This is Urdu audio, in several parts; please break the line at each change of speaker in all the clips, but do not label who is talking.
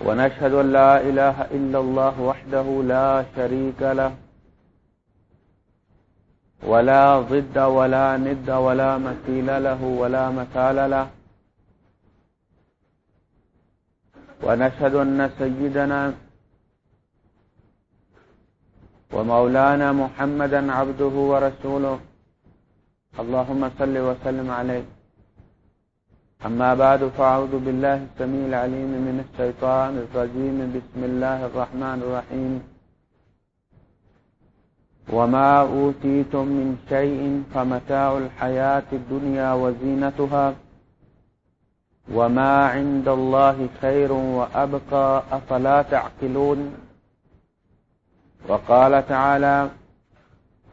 ونشهد أن لا إله إلا الله وحده لا شريك له، ولا ضد ولا ند ولا مثيل له ولا مثال له. ونشهد أن سيدنا ومولانا محمدا عبده ورسوله. اللهم صل وسلم عليه. أما بعد، فأعوذ بالله السميع العليم من الشيطان الرجيم. بسم الله الرحمن الرحيم. وما أوتيتم من شيء فمتاع الحياة الدنيا وزينتها. وما عند الله خير وأبقى، أفلا تعقلون؟ وقال تعالى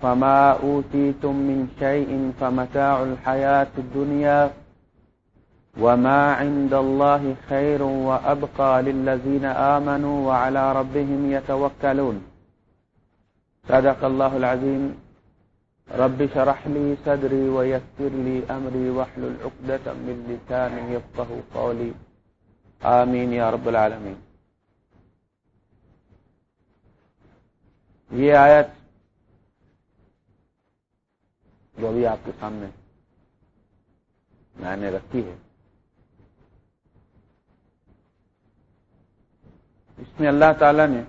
فما أوتيتم من شيء فمتاع الحياة الدنيا. وما عند الله خير وأبقى للذين آمنوا وعلى ربهم يتوكلون. صدق الله العظيم. رب شرح لي صدري ويسر لي أمري وحل العقدة من لسان يفقه قولي. آمين يا رب العالمين. یہ آیت جو ابھی آپ کے سامنے میں نے رکھی ہے اس میں اللہ تعالی نے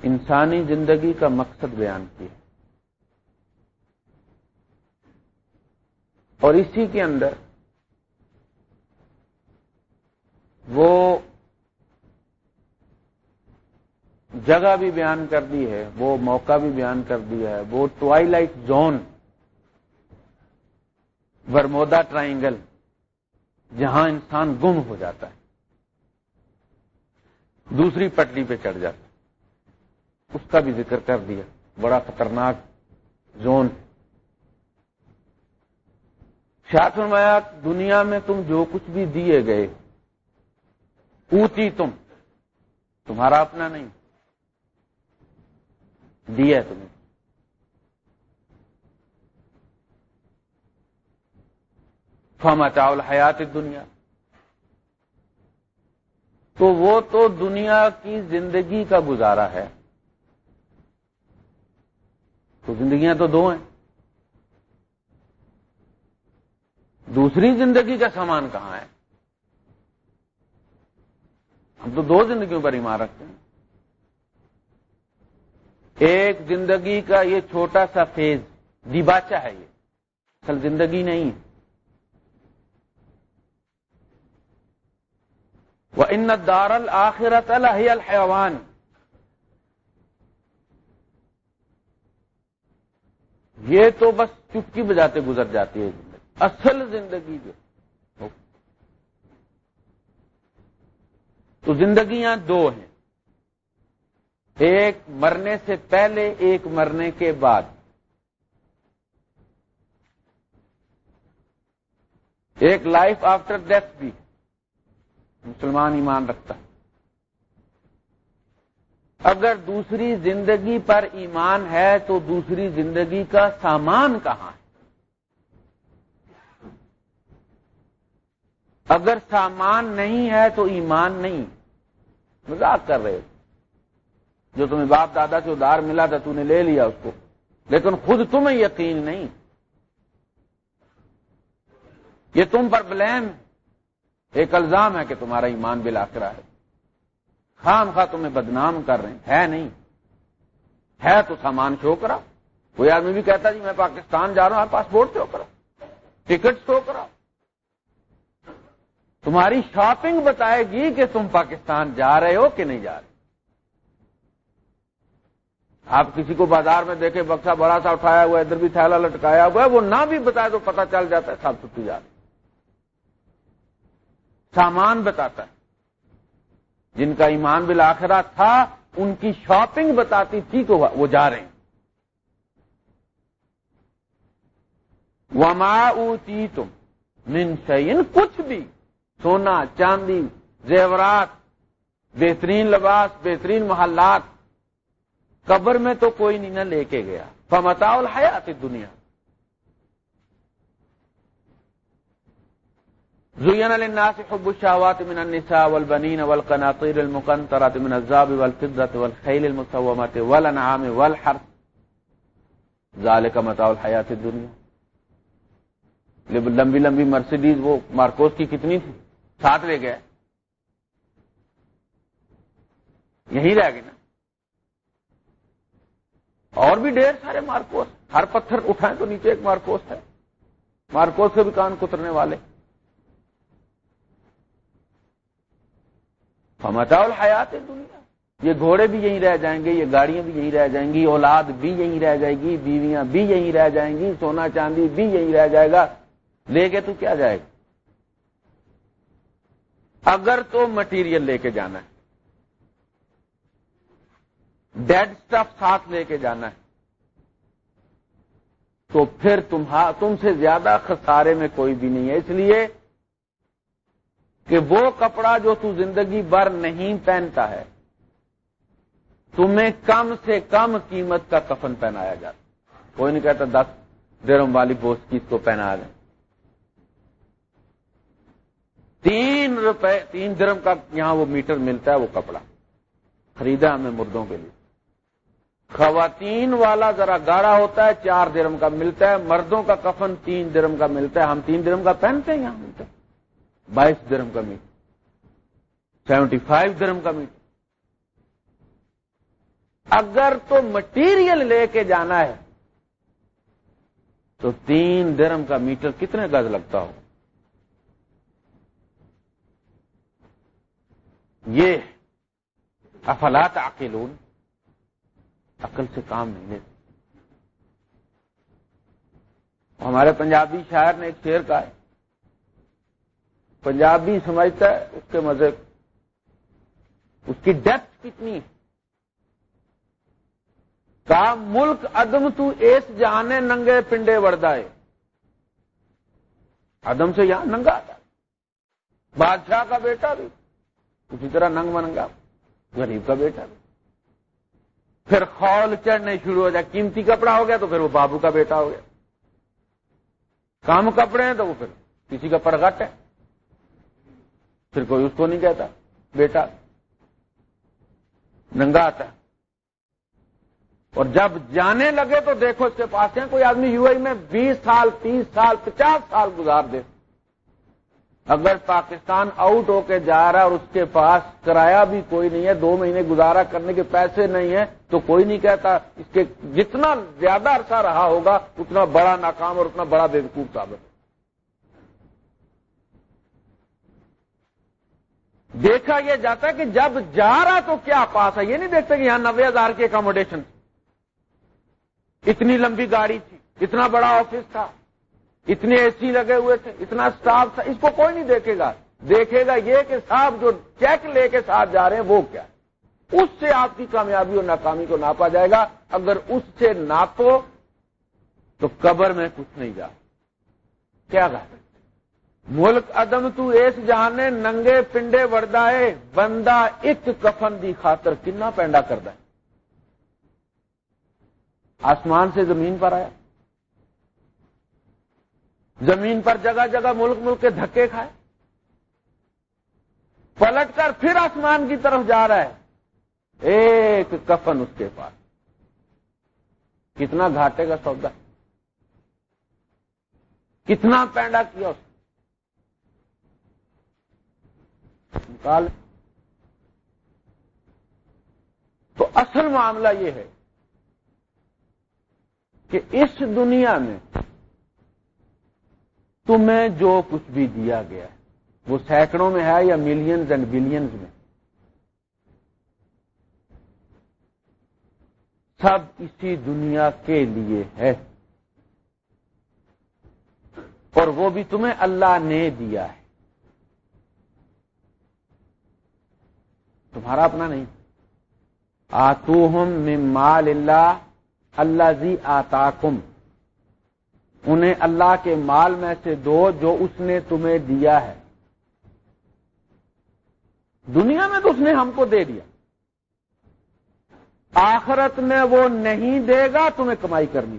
انسانی زندگی کا مقصد بیان کیا اور اسی کے اندر وہ جگہ بھی بیان کر دی ہے، وہ موقع بھی بیان کر دیا ہے، وہ twilight zone Bermuda triangle جہاں انسان گم ہو جاتا ہے، دوسری پٹری پہ چڑھ جاتا ہے۔ اس کا بھی ذکر کر دیا۔ بڑا خطرناک زون۔ شاہ فرمایا، دنیا میں تم جو کچھ بھی دیے گئے، اوتی تم۔ تمہارا اپنا نہیں۔ دیا تمہیں۔ فما چاول حیات دنیا تو وہ تو دنیا کی زندگی کا گزارا ہے۔ تو زندگیاں تو دو ہیں۔ دوسری زندگی کا سامان کہاں ہے؟ ہم تو دو زندگیوں پر ایمان رکھتے ہیں۔ ایک زندگی کا یہ چھوٹا سا فیز دیباچا ہے یہ۔ اصل زندگی نہیں ہے۔ وہ ان دار الآخرت الحیوان یہ تو بس چپکی بجاتے گزر جاتی ہے زندگی۔ اصل زندگی جو۔ تو زندگیاں دو ہیں۔ ایک مرنے سے پہلے، ایک مرنے کے بعد۔ ایک لائف آفٹر ڈیتھ بھی۔ مسلمان ایمان رکھتا ہے۔ اگر دوسری زندگی پر ایمان ہے تو دوسری زندگی کا سامان کہاں ہے؟ اگر سامان نہیں ہے تو ایمان نہیں۔ مزاق کر رہے جو تمہیں باپ دادا سے ادار ملا تھا تو نے لے لیا اس کو۔ لیکن خود تمہیں یقین نہیں۔ یہ تم پر بلیم ایک الزام ہے کہ تمہارا ایمان بلا کرا ہے۔ خام خواہ تمہیں بدنام کر رہے ہیں۔ ہے نہیں۔ ہے تو سامان شو کرا۔ کوئی آدمی بھی کہتا جی میں پاکستان جا رہا ہوں پاسپورٹ شو کرا ٹکٹ شو کرا تمہاری شاپنگ بتائے گی کہ تم پاکستان جا رہے ہو کہ نہیں جا رہے۔ آپ کسی کو بازار میں دیکھے بکسا بڑا سا اٹھایا ہوا ہے، ادھر بھی تھیلا لٹکایا ہوا ہے، وہ نہ بھی بتائے تو پتہ چل جاتا ہے، سب چھٹی جا رہی سامان بتاتا ہے۔ جن کا ایمان بالآخرہ تھا، ان کی شاپنگ بتاتی تھی کہ وہ جا رہے ہیں۔ وما اوتی تم من کچھ بھی۔ سونا، چاندی، زیورات، بہترین لباس، بہترین محلات۔ قبر میں تو کوئی نہیں، نہ لے کے گیا۔ فمتا الحیات دنیا زين للناس حب الشهوات من النساء والبنين والقناطير المقنطرة من الذهب والفضة والخيل المسومة والأنعام والحرث ذلك متاع الحياة الدنيا۔ لمبی لمبی مرسیڈیز وہ مارکوس کی کتنی تھی ساتھ لے گئے۔ یہی رہ گئے نا۔ اور بھی ڈھیر سارے مارکوس۔ ہر پتھر اٹھائیں تو نیچے ایک مارکوس ہے۔ مارکوس سے بھی کان کترنے والے۔ فمتا الحیات دنیا یہ گھوڑے بھی یہیں رہ جائیں گے، یہ گاڑیاں بھی یہیں رہ جائیں گی، اولاد بھی یہیں رہ جائے گی، بیویاں بھی یہیں رہ جائیں گی، سونا چاندی بھی یہیں رہ جائے گا۔ لے کے تو کیا جائے گا اگر تو مٹیریل لے کے جانا ہے۔ ڈیڈ سٹف ساتھ لے کے جانا ہے۔ تو پھر تم سے زیادہ خسارے میں کوئی بھی نہیں ہے۔ اس لیے کہ وہ کپڑا جو تو زندگی بھر نہیں پہنتا ہے، تمہیں کم سے کم قیمت کا کفن پہنایا جاتا کوئی نہیں کہتا دس درم والی بوس کی کو پہنا دیں تین روپے، تین درم کا یہاں وہ میٹر ملتا ہے، وہ کپڑا۔ خریدا ہمیں مردوں کے لیے۔ خواتین والا ذرا گاڑا ہوتا ہے، چار درم کا ملتا ہے، مردوں کا کفن تین درم کا ملتا ہے۔ ہم تین درم کا پہنتے ہیں، یہاں ملتا ہے۔ بائیس درم کا میٹ سیونٹی فائیو درم کا میٹ اگر تو مٹیریل لے کے جانا ہے، تو تین درم کا میٹر کتنے گز لگتا ہو؟ یہ افلات عقلون عقل سے کام نہیں لیتے۔ ہمارے پنجابی شاعر نے ایک شیر کہا ہے پنجابی سمجھتا ہے، اس کے مزے اس کی ڈیپتھ کتنی؟ ہے کا ملک ادم تو ایس جانے ننگے پنڈے وردائے۔ ادم سے یہاں ننگا آتا بادشاہ کا بیٹا بھی۔ اسی طرح ننگ منگا غریب کا بیٹا بھی۔ پھر خول چڑھنے شروع ہو جائے۔ قیمتی کپڑا ہو گیا تو پھر وہ بابو کا بیٹا ہو گیا۔ کام کپڑے ہیں تو وہ پھر کسی کا پرگٹ ہے۔ پھر کوئی اس کو نہیں کہتا، بیٹا، ننگا آتا ہے۔ اور جب جانے لگے تو دیکھو اس کے پاس ہیں، کوئی آدمی یو آئی میں بیس سال، تیس سال، پچاس سال گزار دے۔ اگر پاکستان آؤٹ ہو کے جا رہا اور اس کے پاس کرایہ بھی کوئی نہیں ہے، دو مہینے گزارا کرنے کے پیسے نہیں ہیں، تو کوئی نہیں کہتا اس کے جتنا زیادہ عرصہ رہا ہوگا، اتنا بڑا ناکام اور اتنا بڑا بیوقوف ثابت۔ دیکھا یہ جاتا ہے کہ جب جا رہا تو کیا پاس ہے؟ یہ نہیں دیکھتے کہ یہاں نوے ہزار کی اکاموڈیشن اتنی لمبی گاڑی تھی، اتنا بڑا آفس تھا، اتنے اے سی لگے ہوئے تھے، اتنا اسٹاف تھا۔ اس کو کوئی نہیں دیکھے گا۔ دیکھے گا یہ کہ صاحب جو چیک لے کے ساتھ جا رہے ہیں، وہ کیا اس سے آپ کی کامیابی اور ناکامی کو ناپا جائے گا۔ اگر اس سے ناپو تو قبر میں کچھ نہیں جا۔ کیا گا ملک ادم تو ایس جہانے ننگے پنڈے وردائے بندہ ایک کفن دی خاطر کنا پینڈا کر ہے۔ آسمان سے زمین پر آیا۔ زمین پر جگہ جگہ ملک ملک کے دھکے کھائے۔ پلٹ کر پھر آسمان کی طرف جا رہا ہے۔ ایک کفن اس کے پاس۔ کتنا گھاٹے کا سودا۔ کتنا پینڈا کیا اس نکال۔ تو اصل معاملہ یہ ہے کہ اس دنیا میں تمہیں جو کچھ بھی دیا گیا ہے، وہ سینکڑوں میں ہے یا ملینز اینڈ بلینز میں، سب اسی دنیا کے لیے ہے۔ اور وہ بھی تمہیں اللہ نے دیا ہے۔ تمہارا اپنا نہیں۔ آتو ہم مال اللہ اللہ زی آتا انہیں اللہ کے مال میں سے دو جو اس نے تمہیں دیا ہے۔ دنیا میں تو اس نے ہم کو دے دیا۔ آخرت میں وہ نہیں دے گا تمہیں کمائی کرنی۔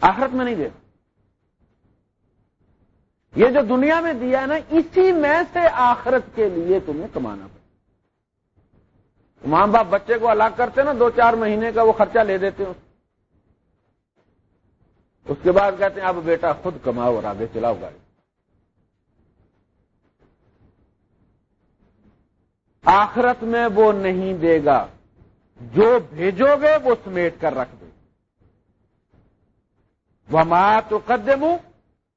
آخرت میں نہیں دے گا۔ یہ جو دنیا میں دیا ہے نا، اسی میں سے آخرت کے لیے تمہیں کمانا پڑے۔ ماں باپ بچے کو الگ کرتے نا، دو چار مہینے کا وہ خرچہ لے دیتے ہیں اس کے بعد کہتے ہیں، اب بیٹا خود کماؤ اور آگے چلاؤ گاڑی۔ آخرت میں وہ نہیں دے گا۔ جو بھیجو گے وہ سمیٹ کر رکھ دے۔ وہ ماں تو قدم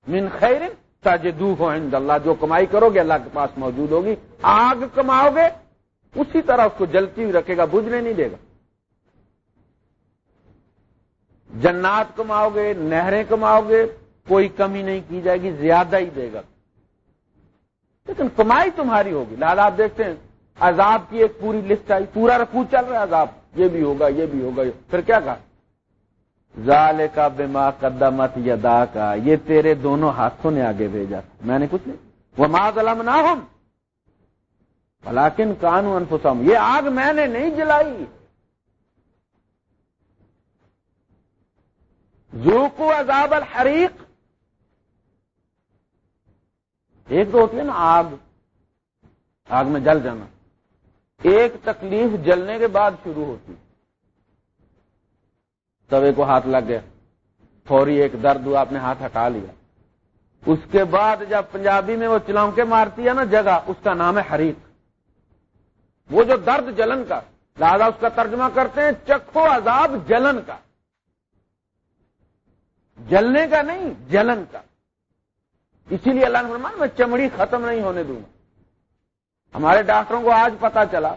من خیر تاجدو ہو اللہ، جو کمائی کرو گے اللہ کے پاس موجود ہوگی۔ آگ کماؤ گے، اسی طرح اس کو جلتی ہوئی رکھے گا، بجھنے نہیں دے گا۔ جنات کماؤ گے، نہریں کماؤ گے، کوئی کمی نہیں کی جائے گی، زیادہ ہی دے گا۔ لیکن کمائی تمہاری ہوگی۔ لال، آپ دیکھتے ہیں، عذاب کی ایک پوری لسٹ آئی، پورا رکھو چل رہا ہے، عذاب۔ یہ بھی ہوگا، یہ بھی ہوگا۔ پھر کیا کہا؟ زال کا بیما قدمت یدا کا یہ تیرے دونوں ہاتھوں نے آگے بھیجا میں نے کچھ نہیں۔ وہ ماں ظلم نہ ہوں بلاکن قانون انفسم یہ آگ میں نے نہیں جلائی۔ زو کو عذاب الحریق۔ ایک تو ہوتی ہے نا آگ۔ آگ میں جل جانا۔ ایک تکلیف جلنے کے بعد شروع ہوتی توے کو ہاتھ لگ گیا۔ فوری ایک درد ہوا آپ نے ہاتھ ہٹا لیا۔ اس کے بعد جب پنجابی میں وہ چلاؤں کے مارتی ہے نا جگہ، اس کا نام ہے حریق۔ وہ جو درد جلن کا، لہذا اس کا ترجمہ کرتے ہیں چکھو عذاب جلن کا۔ جلنے کا نہیں، جلن کا۔ اسی لیے اللہ فرمان میں چمڑی ختم نہیں ہونے دوں گا۔ ہمارے ڈاکٹروں کو آج پتا چلا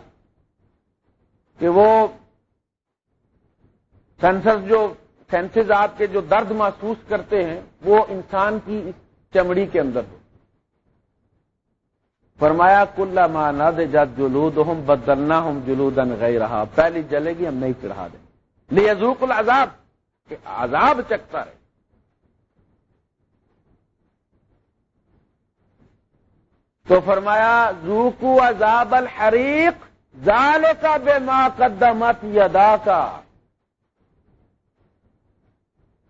کہ وہ سینسر جو سینسز آپ کے جو درد محسوس کرتے ہیں، وہ انسان کی چمڑی کے اندر ہو۔ فرمایا، کل ماں دے جد جلود ہم بدلنا ہم جلود گئی رہا پہلی جلے گی، ہم نہیں چڑھا دیں۔ لے زوک العذاب، کہ عذاب چکتا رہے۔ تو فرمایا زوکو عذاب الحریق زال کا بے ماں قدمت یدا کا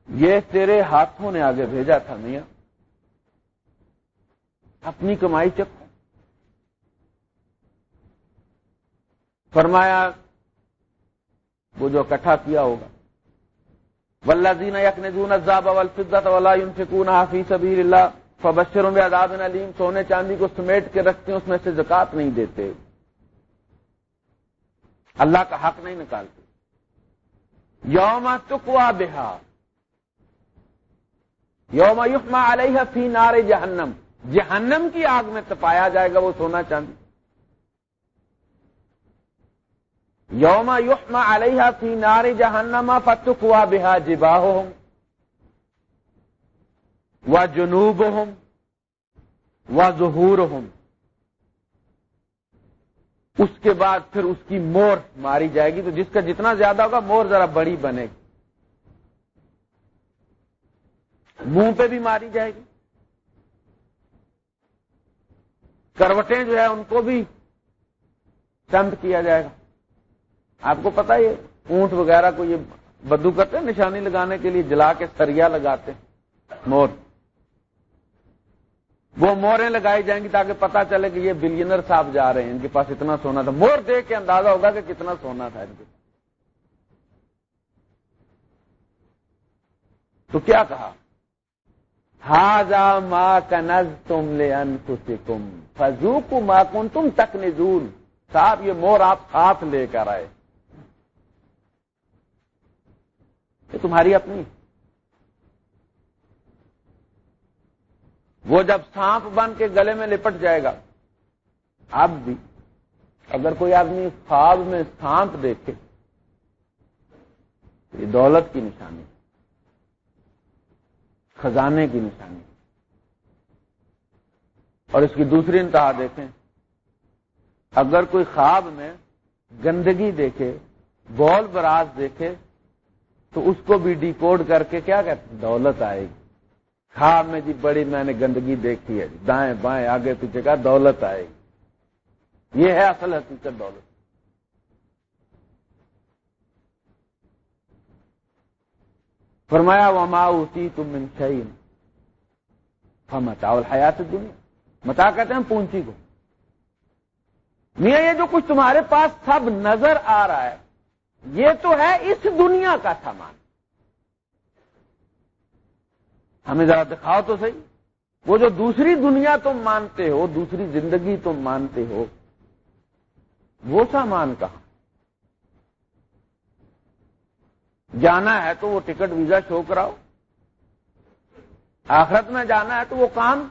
یہ تیرے ہاتھوں نے آگے بھیجا تھا میاں۔ اپنی کمائی چکو فرمایا، وہ جو اکٹھا کیا ہوگا۔ ولہ زین یقن زون ازاب الفظت ولا فکون حافظ سبیر اللہ فبشروں میں عذاب علیم سونے چاندی کو سمیٹ کے رکھتے ہیں، اس میں سے زکات نہیں دیتے۔ اللہ کا حق نہیں نکالتے۔ یوم تکوا بہا یوم یقما علیہ فی نار جہنم۔ جہنم کی آگ میں تپایا جائے گا، وہ سونا چاندی۔ یوم یحما علیہ فی نار جہنما فتخوا بہا جبا و جنوب ہوں و ظہور ہوں اس کے بعد پھر اس کی مور ماری جائے گی، تو جس کا جتنا زیادہ ہوگا، مور ذرا بڑی بنے گی۔ منہ پہ بھی ماری جائے گی۔ کروٹیں جو ہے ان کو بھی چند کیا جائے گا۔ آپ کو پتا یہ اونٹ وغیرہ کو یہ بدو کرتے ہیں، نشانی لگانے کے لیے جلا کے سریا لگاتے ہیں، مور۔ وہ موریں لگائی جائیں گی تاکہ پتا چلے کہ یہ بلینر صاحب جا رہے ہیں، ان کے پاس اتنا سونا تھا۔ مور دیکھ کے اندازہ ہوگا کہ کتنا سونا تھا ان کے۔ تو کیا کہا؟ ہاضا ماں کنز تم لے ان کم فضو کو ماں کن تم تک نزول صاحب، یہ مور آپ ساتھ لے کر آئے۔ یہ تمہاری اپنی۔ وہ جب سانپ بن کے گلے میں لپٹ جائے گا۔ اب بھی اگر کوئی آدمی خواب میں سانپ دیکھے، یہ دولت کی نشانی۔ خزانے کی نشانی۔ اور اس کی دوسری انتہا دیکھیں۔ اگر کوئی خواب میں گندگی دیکھے بول براز دیکھے، تو اس کو بھی ڈی کوڈ کر کے کیا کہتے دولت آئے گی۔ خواب میں جی بڑی میں نے گندگی دیکھی ہے، دائیں بائیں، آگے پیچھے کا دولت آئے گی۔ یہ ہے اصل حقیقت دولت۔ فرمایا وہ ماں اسی تم انشین ہم مچاول حیات دنیا متا کہتے ہیں پونچی کو۔ میاں، یہ جو کچھ تمہارے پاس سب نظر آ رہا ہے، یہ تو ہے اس دنیا کا سامان۔ ہمیں ذرا دکھاؤ تو صحیح۔ وہ جو دوسری دنیا تم مانتے ہو، دوسری زندگی تم مانتے ہو، وہ سامان کہاں؟ جانا ہے تو وہ ٹکٹ ویزا شو کراؤ۔ آخرت میں جانا ہے تو وہ کام،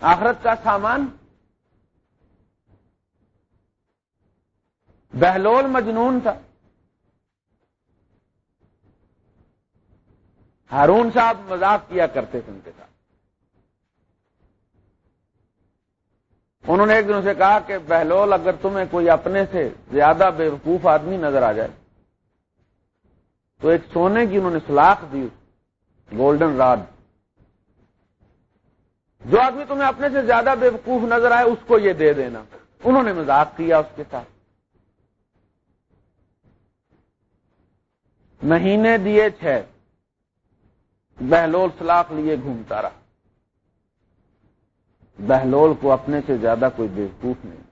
آخرت کا سامان۔ بہلول مجنون تھا۔ ہارون صاحب مذاق کیا کرتے تھے ان کے ساتھ۔ انہوں نے ایک دن سے کہا کہ بہلول اگر تمہیں کوئی اپنے سے زیادہ بے وقوف آدمی نظر آ جائے تو ایک سونے کی انہوں نے سلاخ دی گولڈن راڈ جو آدمی تمہیں اپنے سے زیادہ بے وقوف نظر آئے، اس کو یہ دے دینا۔ انہوں نے مذاق کیا اس کے ساتھ۔ مہینے دیے چھ، بہلول سلاخ لیے گھومتا رہا۔ بہلول کو اپنے سے زیادہ کوئی بےوقوف نہیں۔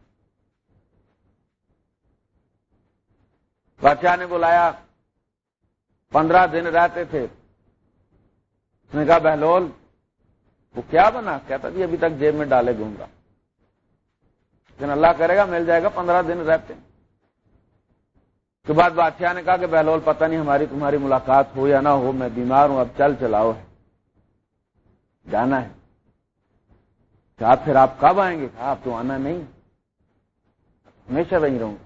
بادشاہ نے بلایا پندرہ دن رہتے تھے۔ اس نے کہا، بہلول، وہ کیا بنا؟ کہتا جی ابھی تک جیب میں ڈالے گوں گا۔ لیکن اللہ کرے گا، مل جائے گا پندرہ دن رہتے۔ ہیں کے بعد بادشاہ نے کہا کہ، بہلول، پتہ نہیں ہماری تمہاری ملاقات ہو یا نہ ہو، میں بیمار ہوں، اب چل چلاؤ۔ ہے جانا ہے۔ کہا، پھر آپ کب آئیں گے؟ کہا، آپ تو آنا نہیں۔ ہمیشہ وہیں رہوں۔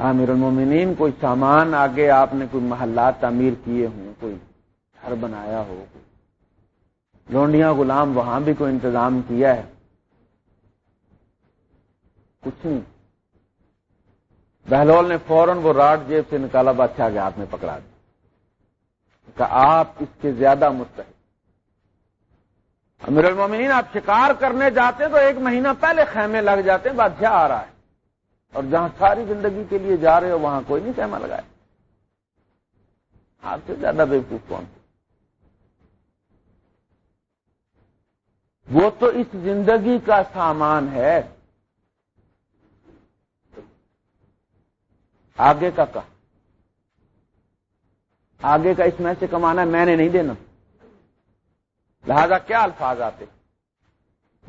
ہاں میر المومنین، کوئی سامان آگے آپ نے کوئی محلات تعمیر کیے ہوں، کوئی گھر بنایا ہو لونڈیاں غلام وہاں بھی کوئی انتظام کیا ہے؟ کچھ نہیں۔ بہلول نے فوراً وہ راڈ جیب سے نکالا، بادشاہ کے ہاتھ میں پکڑا دیا۔ کہ آپ اس کے زیادہ مستحق۔ امیر المومنین، آپ شکار کرنے جاتے تو ایک مہینہ پہلے خیمے لگ جاتے ہیں بادشاہ آ رہا ہے۔ اور جہاں ساری زندگی کے لیے جا رہے ہو، وہاں کوئی نہیں خیمہ لگائے۔ آپ سے زیادہ بےقوف کون؟ وہ تو اس زندگی کا سامان ہے۔ آگے کا کہا۔ آگے کا اس میں سے کمانا میں نے نہیں دینا۔ لہذا کیا الفاظ آتے؟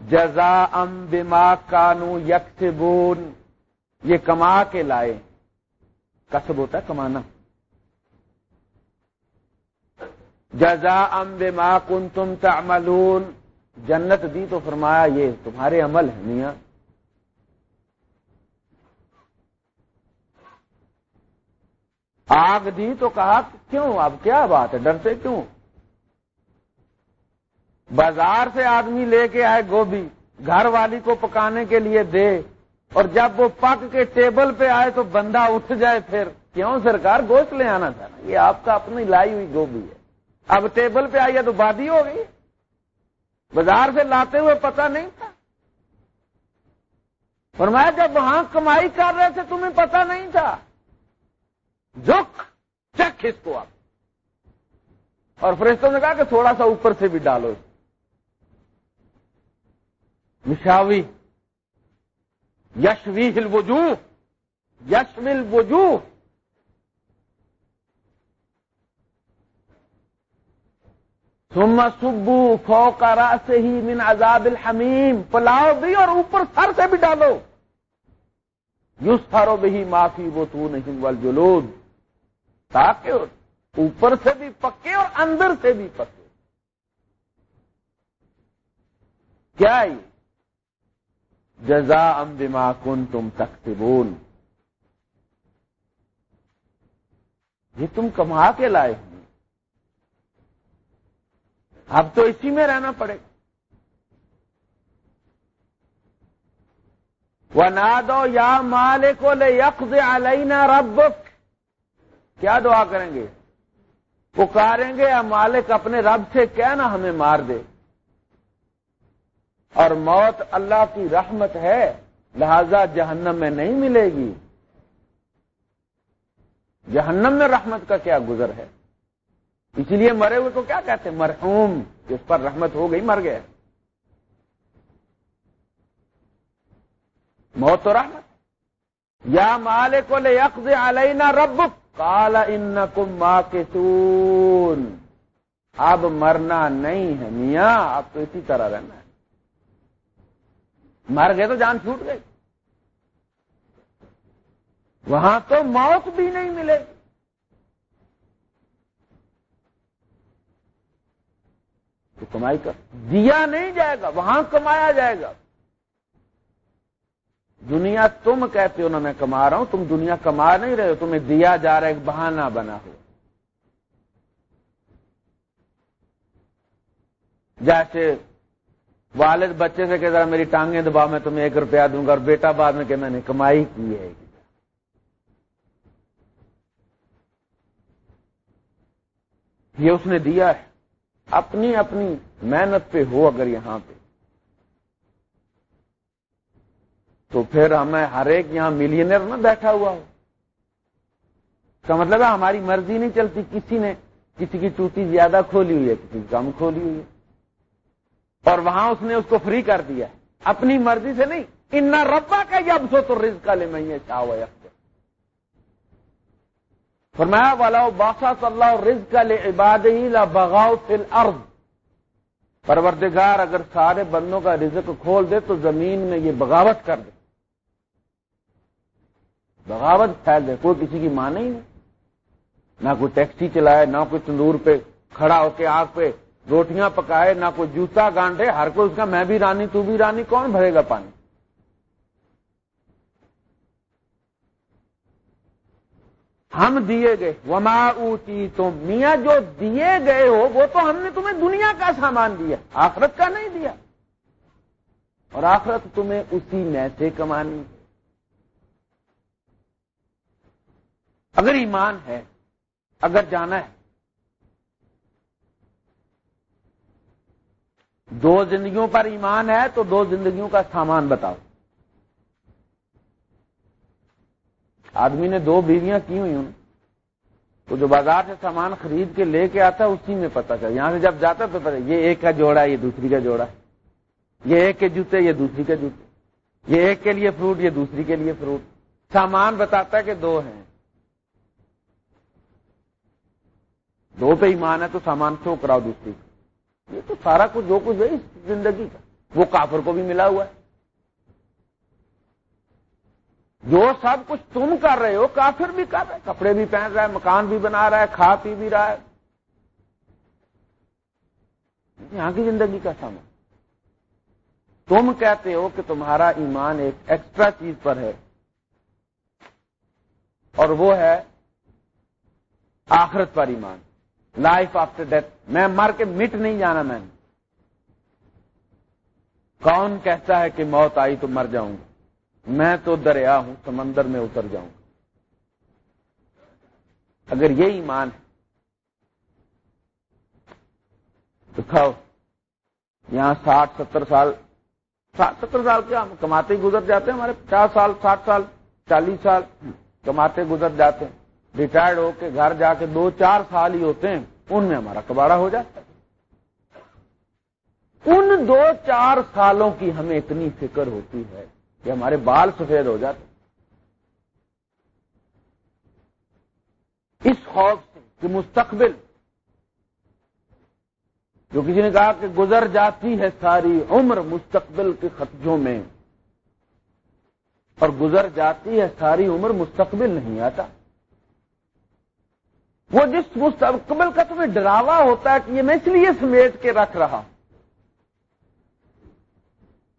جزا ام بما کانو یک یہ کما کے لائے۔ کسب ہوتا ہے کمانا۔ جزا ام بما کن تم تعملون۔ جنت دی تو فرمایا یہ تمہارے عمل ہے میاں۔ آگ دی تو کہا، کیوں؟ اب کیا بات ہے؟ ڈرتے کیوں؟ بازار سے آدمی لے کے آئے گوبھی، گھر والی کو پکانے کے لیے دے۔ اور جب وہ پک کے ٹیبل پہ آئے تو بندہ اٹھ جائے پھر، کیوں سرکار گوشت لے آنا تھا؟ نا یہ آپ کا اپنی لائی ہوئی گوبھی ہے۔ اب ٹیبل پہ آئی ہے تو بادی ہو گئی۔ بازار سے لاتے ہوئے پتہ نہیں تھا۔ فرمایا، جب وہاں کمائی کر رہے تھے تمہیں پتہ نہیں تھا۔ جک چک اس کو آپ۔ اور فرشتوں نے کہا کہ تھوڑا سا اوپر سے بھی ڈالو۔ مشاوی۔ یشوی ہل وجو یشمل وجو سما سبو فو کا ہی من عذاب الحمیم۔ پلاؤ بھی اور اوپر سر سے بھی ڈالو۔ یوس فارو بھی معافی وہ تو نہیں ول جلود تاکہ اوپر سے بھی پکے اور اندر سے بھی پکے۔ کیا یہ؟ جزا ام بما کن تم تختبون یہ تم کما کے لائے ہو۔ اب تو اسی میں رہنا پڑے۔ گا وہ نہ دو یا مالک یقز علینا رب کیا دعا کریں گے؟ پکاریں گے یا مالک اپنے رب سے کیا نا ہمیں مار دے؟ اور موت اللہ کی رحمت ہے، لہذا جہنم میں نہیں ملے گی۔ جہنم میں رحمت کا کیا گزر ہے؟ اس لیے مرے ہوئے کو کیا کہتے ہیں؟ مرحوم، جس پر رحمت ہو گئی، مر گئے۔ موت و رحمت۔ یا مالک لے علینا رب کالا ان ماں کے اب مرنا نہیں ہے میاں، اب تو اسی طرح رہنا ہے۔ مر گئے تو جان چھوٹ گئی۔ وہاں تو موت بھی نہیں ملے۔ تو کمائی کر دیا نہیں جائے گا، وہاں کمایا جائے گا۔ دنیا تم کہتے ہو نا میں کما رہا ہوں، تم دنیا کما نہیں رہے ہو، تمہیں دیا جا رہا ہے، ایک بہانہ بنا ہو جیسے والد بچے سے کہ ذرا میری ٹانگیں دبا میں تمہیں ایک روپیہ دوں گا، اور بیٹا بعد میں کہ میں نے کمائی کی ہے۔ یہ اس نے دیا ہے۔ اپنی اپنی محنت پہ ہو اگر یہاں پہ۔ تو پھر ہمیں ہر ایک یہاں ملینئر نہ بیٹھا ہوا ہو۔ کا مطلب ہے ہماری مرضی نہیں چلتی، کسی نے کسی کی ٹوٹی زیادہ کھولی ہوئی ہے، کسی کی کم کھولی ہوئی ہے۔ اور وہاں اس نے اس کو فری کر دیا اپنی مرضی سے نہیں۔ ان ربا کا یہ اب سو تو رزق کا لے میں چاہ فرمایا والا باسا صلی اللہ کا لے عباد ہی لا بغاؤ فل ارد پروردگار اگر سارے بندوں کا رزق کھول دے تو زمین میں یہ بغاوت کر دے۔ بغاوت پھیل دے۔ کوئی کسی کی ماں نہیں نہ کوئی ٹیکسی چلائے، نہ کوئی تندور پہ کھڑا ہو کے آگ پہ روٹیاں پکائے، نہ کوئی جوتا گانٹے ہر کوئی اس کا میں بھی رانی، تو بھی رانی، کون بھرے گا پانی؟ ہم دیے گئے۔ وما اوتی تو میاں جو دیے گئے ہو، وہ تو ہم نے تمہیں دنیا کا سامان دیا، آخرت کا نہیں دیا۔ اور آخرت تمہیں اسی میں سے کمانی۔ اگر ایمان ہے، اگر جانا ہے دو زندگیوں پر ایمان ہے تو دو زندگیوں کا سامان بتاؤ۔ آدمی نے دو بیویاں کی ہوئی ہوں۔ تو جو بازار سے سامان خرید کے لے کے آتا ہے، اسی میں پتا چل یہاں سے جب جاتا تو پتا یہ ایک کا جوڑا، یہ دوسری کا جوڑا۔ یہ ایک کے جوتے، یہ دوسری کے جوتے۔ یہ ایک کے لیے فروٹ، یہ دوسری کے لیے فروٹ۔ سامان بتاتا ہے کہ دو ہیں۔ دو پہ ایمان ہے تو سامان کیوں کراؤ دوسری۔ کا یہ تو سارا کچھ جو کچھ ہے اس زندگی کا۔ وہ کافر کو بھی ملا ہوا ہے۔ جو سب کچھ تم کر رہے ہو، کافر بھی کر رہے کپڑے بھی پہن رہا ہے، مکان بھی بنا رہا ہے، کھا پی بھی رہا ہے۔ یہاں کی زندگی کا سامان تم کہتے ہو کہ تمہارا ایمان ایک ایکسٹرا چیز پر ہے۔ اور وہ ہے آخرت پر ایمان۔ لائف آفٹر ڈیتھ میں مر کے مٹ نہیں جانا میں نے۔ کون کہتا ہے کہ موت آئی تو مر جاؤں گا؟ میں تو دریا ہوں، سمندر میں اتر جاؤں گا۔ اگر یہ ایمان ہے، تو کھاؤ۔ یہاں ساٹھ ستر سال، ساٹھ ستر سال کیا ہم کماتے ہی گزر جاتے ہیں ہمارے؟ پچاس سال، ساٹھ سال، چالیس سال کماتے گزر جاتے ہیں۔ ریٹائرڈ ہو کے گھر جا کے دو چار سال ہی ہوتے ہیں، ان میں ہمارا کباڑا ہو جاتا ہے۔ ان دو چار سالوں کی ہمیں اتنی فکر ہوتی ہے کہ ہمارے بال سفید ہو جاتے اس خوف سے کہ مستقبل، جو کسی نے کہا کہ گزر جاتی ہے ساری عمر مستقبل کے خطجوں میں، اور گزر جاتی ہے ساری عمر مستقبل نہیں آتا۔ وہ جس مستقبل کا تمہیں ڈراوا ہوتا ہے کہ یہ میں اس لیے سمیٹ کے رکھ رہا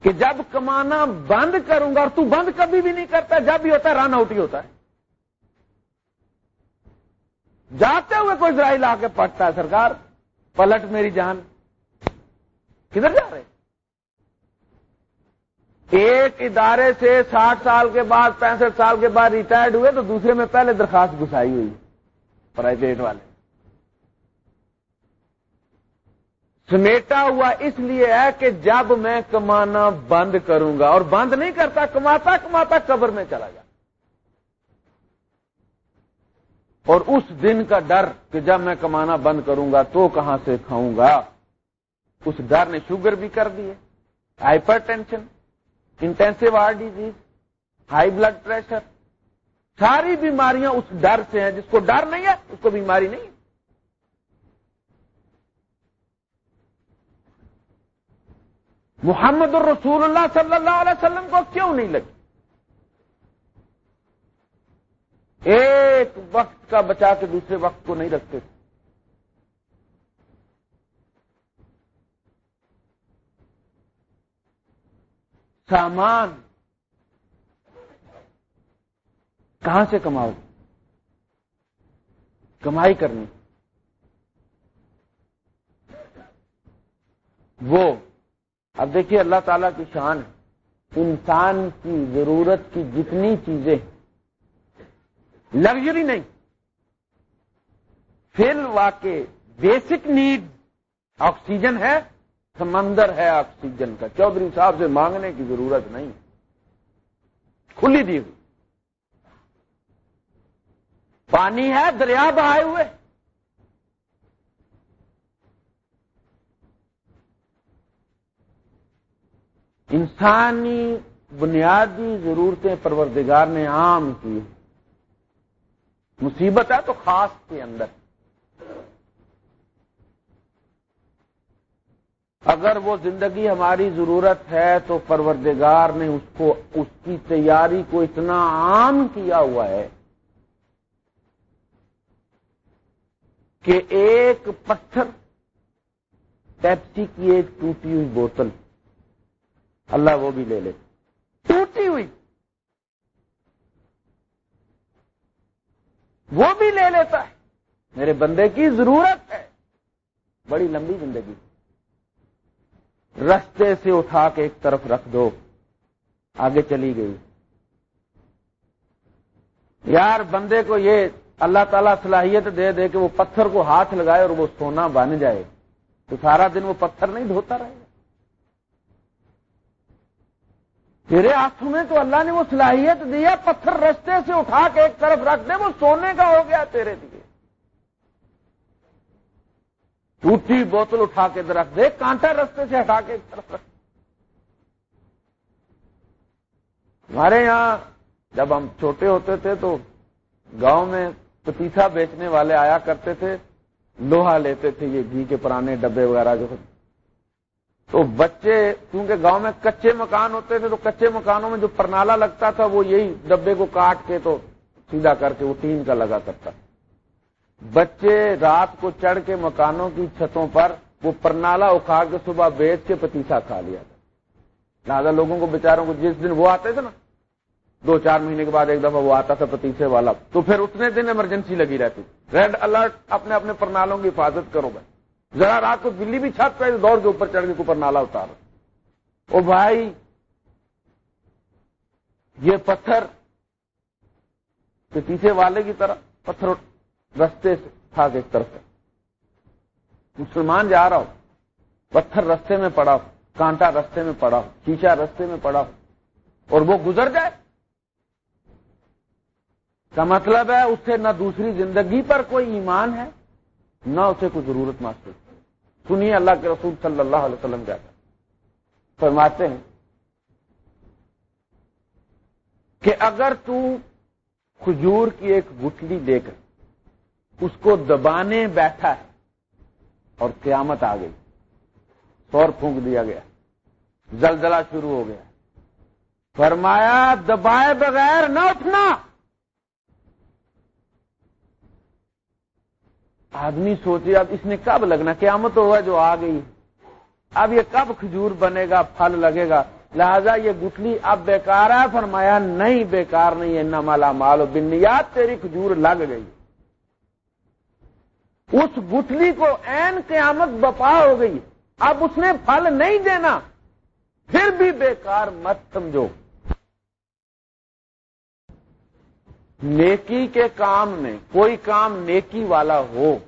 کہ جب کمانا بند کروں گا اور تو بند کبھی بھی نہیں کرتا، جب بھی ہوتا ہے، رن آؤٹ ہی ہوتا ہے۔ جاتے ہوئے کوئی اسرائیل آ کے پڑتا ہے، سرکار، پلٹ میری جان۔ کدھر جا رہے؟ ایک ادارے سے ساٹھ سال کے بعد، پینسٹھ سال کے بعد ریٹائرڈ ہوئے تو دوسرے میں پہلے درخواست گسائی ہوئی۔ پرائیویٹ والے۔ سمیٹا ہوا اس لیے ہے کہ جب میں کمانا بند کروں گا، اور بند نہیں کرتا، کماتا کماتا، قبر میں چلا جا اور اس دن کا ڈر کہ جب میں کمانا بند کروں گا تو کہاں سے کھاؤں گا؟ اس ڈر نے شوگر بھی کر دی ہے، hypertension intensive heart disease, high blood pressure. ساری بیماریاں اس ڈر سے ہیں، جس کو ڈر نہیں ہے، اس کو بیماری نہیں ہے۔ محمد الرسول اللہ صلی اللہ علیہ وسلم کو کیوں نہیں لگی؟ ایک وقت کا بچا کے دوسرے وقت کو نہیں رکھتے۔ تھے سامان کہاں سے کماؤ؟ کمائی کرنی۔ وہ، اب دیکھیے اللہ تعالی کی شان ہے۔ انسان کی ضرورت کی جتنی چیزیں لگژری نہیں۔ فل واقع بیسک نیڈ آکسیجن ہے، سمندر ہے آکسیجن کا۔ چودھری صاحب سے مانگنے کی ضرورت نہیں۔ کھلی دی ہوئی۔ پانی ہے، دریا بہائے ہوئے۔ انسانی بنیادی ضرورتیں پروردگار نے عام کی۔ مصیبت ہے تو خاص کے اندر۔ اگر وہ زندگی ہماری ضرورت ہے تو پروردگار نے اس کو، اس کی تیاری کو اتنا عام کیا ہوا ہے۔ کہ ایک پتھر پیپسی کی ایک ٹوٹی ہوئی بوتل، اللہ وہ بھی لے لے۔ ٹوٹی ہوئی۔ وہ بھی لے لیتا ہے۔ میرے بندے کی ضرورت ہے۔ بڑی لمبی زندگی۔ رستے سے اٹھا کے ایک طرف رکھ دو۔ آگے چلی گئی۔ یار، بندے کو یہ اللہ تعالیٰ صلاحیت دے دے کہ وہ پتھر کو ہاتھ لگائے اور وہ سونا بن جائے۔ تو سارا دن وہ پتھر نہیں دھوتا رہے۔ گا تیرے ہاتھوں میں تو اللہ نے وہ صلاحیت دیا پتھر رستے سے اٹھا کے ایک طرف رکھ دے، وہ سونے کا ہو گیا تیرے لیے۔ ٹوٹی بوتل اٹھا کے رکھ دے، کانٹا رستے سے ہٹا کے ایک طرف رکھ ہمارے یہاں جب ہم چھوٹے ہوتے تھے تو گاؤں میں پتیسا بیچنے والے آیا کرتے تھے، لوہا لیتے تھے یہ گھی کے پرانے ڈبے وغیرہ جو تو بچے، کیونکہ گاؤں میں کچے مکان ہوتے تھے، تو کچے مکانوں میں جو پرنالا لگتا تھا، وہ یہی ڈبے کو کاٹ کے تو سیدھا کر کے وہ ٹین کا لگا کرتا۔ بچے رات کو چڑھ کے مکانوں کی چھتوں پر وہ پرنالا اکھاڑ کے صبح بیچ کے پتیسا کھا لیا تھا۔ لہٰذا لوگوں کو بےچاروں کو جس دن وہ آتے تھے نا دو چار مہینے کے بعد ایک دفعہ وہ آتا تھا پتیسے والا، تو پھر اتنے دن ایمرجنسی لگی رہتی۔ ریڈ الرٹ اپنے اپنے پرنالوں کی حفاظت کرو گے ذرا رات کو بلی بھی چھت پہ دوڑ کے اوپر چڑھ کے اوپر نالا اتار او بھائی، یہ پتھر پیچھے والے کی طرح پتھر رستے سے تھا ایک طرف مسلمان جا رہا ہو، پتھر رستے میں پڑا ہو، کانٹا رستے میں پڑا ہو شیشا رستے میں پڑا ہو اور وہ گزر جائے۔ کا مطلب ہے اس سے نہ دوسری زندگی پر کوئی ایمان ہے، نہ اسے کوئی ضرورت محسوس۔ سنیے اللہ کے رسول صلی اللہ علیہ وسلم کیا فرماتے ہیں کہ اگر تو کھجور کی ایک گٹلی لے کر اس کو دبانے بیٹھا ہے اور قیامت آ گئی، سور پھونک دیا گیا، زلزلہ شروع ہو گیا۔ فرمایا، دبائے بغیر نہ اٹھنا۔ آدمی سوچے اب اس نے کب لگنا قیامت ہوا جو آ گئی۔ اب یہ کب کھجور بنے گا، پھل لگے گا؟ لہذا یہ گٹلی اب بیکار ہے۔ فرمایا، نہیں، بیکار نہیں ہے نہ مالا مال بنیاد تیری کھجور لگ گئی۔ اس گٹلی کو این قیامت بپا ہو گئی۔ اب اس نے پھل نہیں دینا۔ پھر بھی بیکار مت سمجھو۔ نیکی کے کام میں کوئی کام نیکی والا ہو،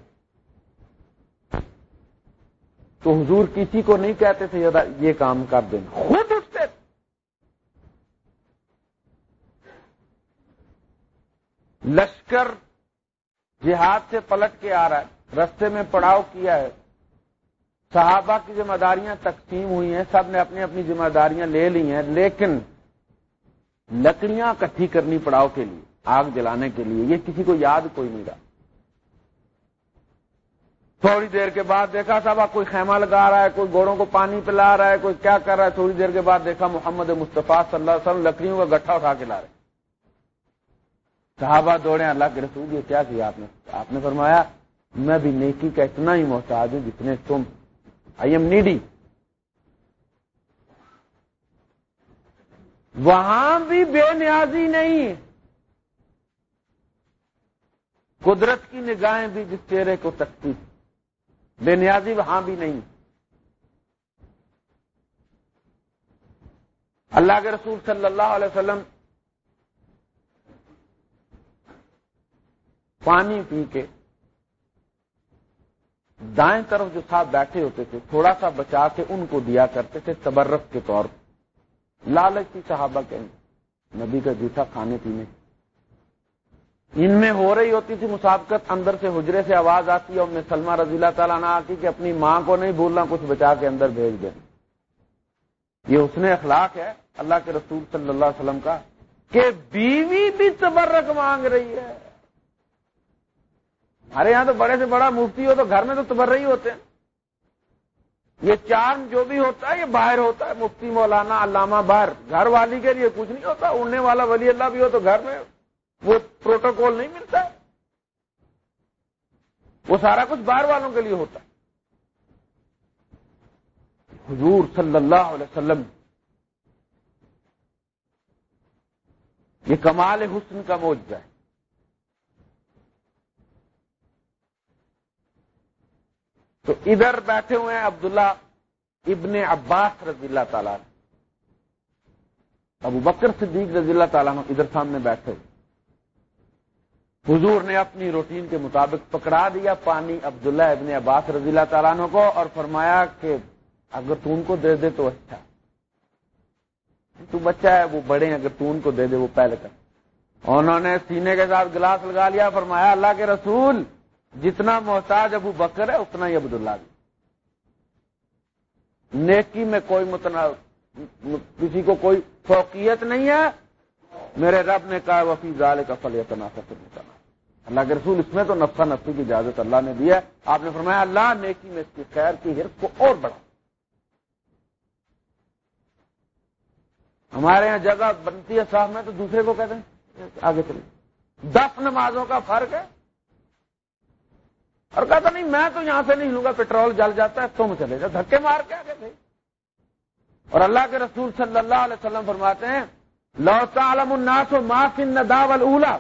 تو حضور کسی کو نہیں کہتے تھے یہ کام کر دینا خود اٹھتے لشکر جہاد سے پلٹ کے آ رہا ہے، رستے میں پڑاؤ کیا ہے۔ صحابہ کی ذمہ داریاں تقسیم ہوئی ہیں، سب نے اپنی اپنی ذمہ داریاں لے لی ہیں، لیکن لکڑیاں کٹھی کرنی پڑاؤ کے لیے۔ آگ جلانے کے لیے یہ کسی کو یاد کوئی نہیں رہا تھوڑی دیر کے بعد دیکھا صاحب کوئی خیمہ لگا رہا ہے، کوئی گوڑوں کو پانی پلا رہا ہے، کوئی کیا کر رہا ہے، تھوڑی دیر کے بعد دیکھا محمد مصطفیٰ صلی اللہ علیہ وسلم لکڑیوں کا گٹھا اٹھا کے لا رہے صحابہ دوڑے، اللہ کے رسول یہ کیا کیا آپ نے؟ آپ نے فرمایا، میں بھی نیکی کا اتنا ہی محتاج ہوں جتنے تم۔ آئی ایم نیڈی وہاں بھی بے نیازی نہیں۔ قدرت کی نگاہیں بھی جس چہرے کو تکتی بے نیازی وہاں بھی نہیں۔ اللہ کے رسول صلی اللہ علیہ وسلم پانی پی کے دائیں طرف جو صاحب بیٹھے ہوتے تھے، تھوڑا سا بچا کے ان کو دیا کرتے تھے تبرف کے طور پر۔ لالچ کی صحابہ کے نبی کا جوٹا کھانے پینے۔ ان میں ہو رہی ہوتی تھی مسابقت، اندر سے حجرے سے آواز آتی ہے، اور میں سلما رضی اللہ تعالیٰ نہ آتی کہ اپنی ماں کو نہیں بھولنا، کچھ بچا کے اندر بھیج دیں یہ اس نے اخلاق ہے اللہ کے رسول صلی اللہ علیہ وسلم کا، کہ بیوی بھی تبرک مانگ رہی ہے۔ ہمارے یہاں تو بڑے سے بڑا مفتی ہو تو گھر میں تو تبر رہی ہوتے ہیں۔ یہ چاند جو بھی ہوتا ہے، یہ باہر ہوتا ہے۔ مفتی مولانا علامہ باہر، گھر والی کے لیے کچھ نہیں ہوتا، اڑنے والا ولی اللہ بھی ہو تو گھر میں وہ پروٹوکول نہیں ملتا وہ سارا کچھ باہر والوں کے لیے ہوتا ہے۔ حضور صلی اللہ علیہ وسلم، یہ کمال حسن کا موجود ہے۔ تو ادھر بیٹھے ہوئے ہیں عبداللہ ابن عباس رضی اللہ تعالیٰ ابو بکر صدیق رضی اللہ تعالیٰ ادھر سامنے بیٹھے ہوئے حضور نے اپنی روٹین کے مطابق پکڑا دیا پانی عبداللہ ابن عباس رضی اللہ تعالیٰ عنہ کو اور فرمایا کہ اگر تو ان کو دے دے تو اچھا۔ تو بچہ ہے، وہ بڑے ہیں، اگر تو ان کو دے دے وہ پہلے کر۔ انہوں نے سینے کے ساتھ گلاس لگا لیا، فرمایا، اللہ کے رسول، جتنا محتاج ابو بکر ہے، اتنا ہی عبداللہ بھی۔ نیکی میں کوئی متنا، کسی کو کوئی فوقیت نہیں ہے۔ میرے رب نے کہا وفی ظال کا فل تناسب اللہ کے رسول اس میں تو نفا نفی کی اجازت اللہ نے دی ہے۔ آپ نے فرمایا اللہ نیکی میں اس کی خیر کی حرف کو اور بڑھا ہمارے یہاں جگہ بنتی ہے صاحب، میں تو دوسرے کو کہتے ہیں، آگے چلے دس نمازوں کا فرق ہے۔ اور کہتا نہیں، میں تو یہاں سے نہیں لوں گا، پیٹرول جل جاتا ہے، تم چلے جا دھکے مار کے آگے تھے اور اللہ کے رسول صلی اللہ علیہ وسلم فرماتے ہیں لوتا عالم الناس و معافن نداول اولا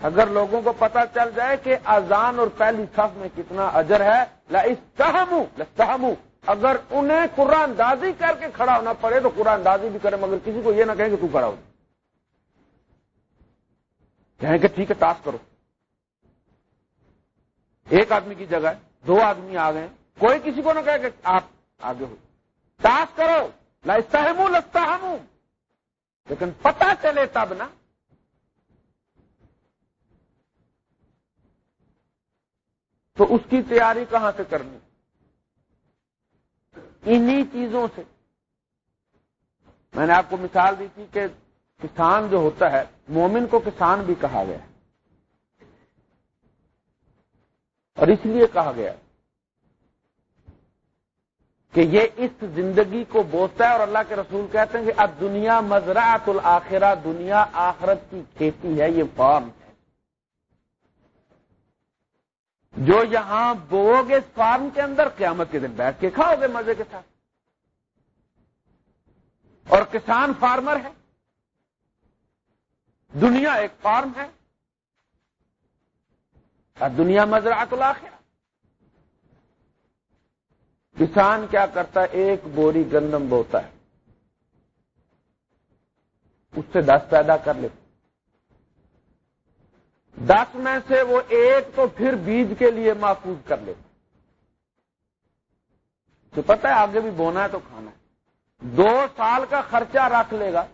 اگر لوگوں کو پتا چل جائے کہ اذان اور پہلی صف میں کتنا اجر ہے لستحمو اگر انہیں قرآن دازی کر کے کھڑا ہونا پڑے تو قرآن دازی بھی کرے، مگر کسی کو یہ نہ کہیں کہ تو کھڑا ہو کہیں کہ ٹھیک ہے ٹاسک کرو۔ ایک آدمی کی جگہ دو آدمی آ گئے کوئی کسی کو نہ کہے کہ آپ آگے ہو۔ ٹاسک کرو۔ لستحمو لستحمو لیکن پتا چلے تب نا تو اس کی تیاری کہاں سے کرنی؟ انہی چیزوں سے۔ میں نے آپ کو مثال دی تھی کہ کسان جو ہوتا ہے، مومن کو کسان بھی کہا گیا اور اس لیے کہا گیا کہ یہ اس زندگی کو بوستا ہے اور اللہ کے رسول کہتے ہیں کہ اب دنیا مزرعت الآخرہ دنیا آخرت کی کھیتی ہے، یہ فارم ہے جو یہاں بو گے اس فارم کے اندر قیامت کے دن بیٹھ کے کھاؤ گے مزے کے ساتھ۔ اور کسان فارمر ہے۔ دنیا ایک فارم ہے۔ اور دنیا مزرعت الآخرہ کسان کیا کرتا ہے؟ ایک بوری گندم بوتا ہے۔ اس سے دس پیدا کر لیتا دس میں سے وہ ایک تو پھر بیج کے لیے محفوظ کر لیتا تو پتہ ہے آگے بھی بونا ہے تو کھانا ہے۔ دو سال کا خرچہ رکھ لے گا۔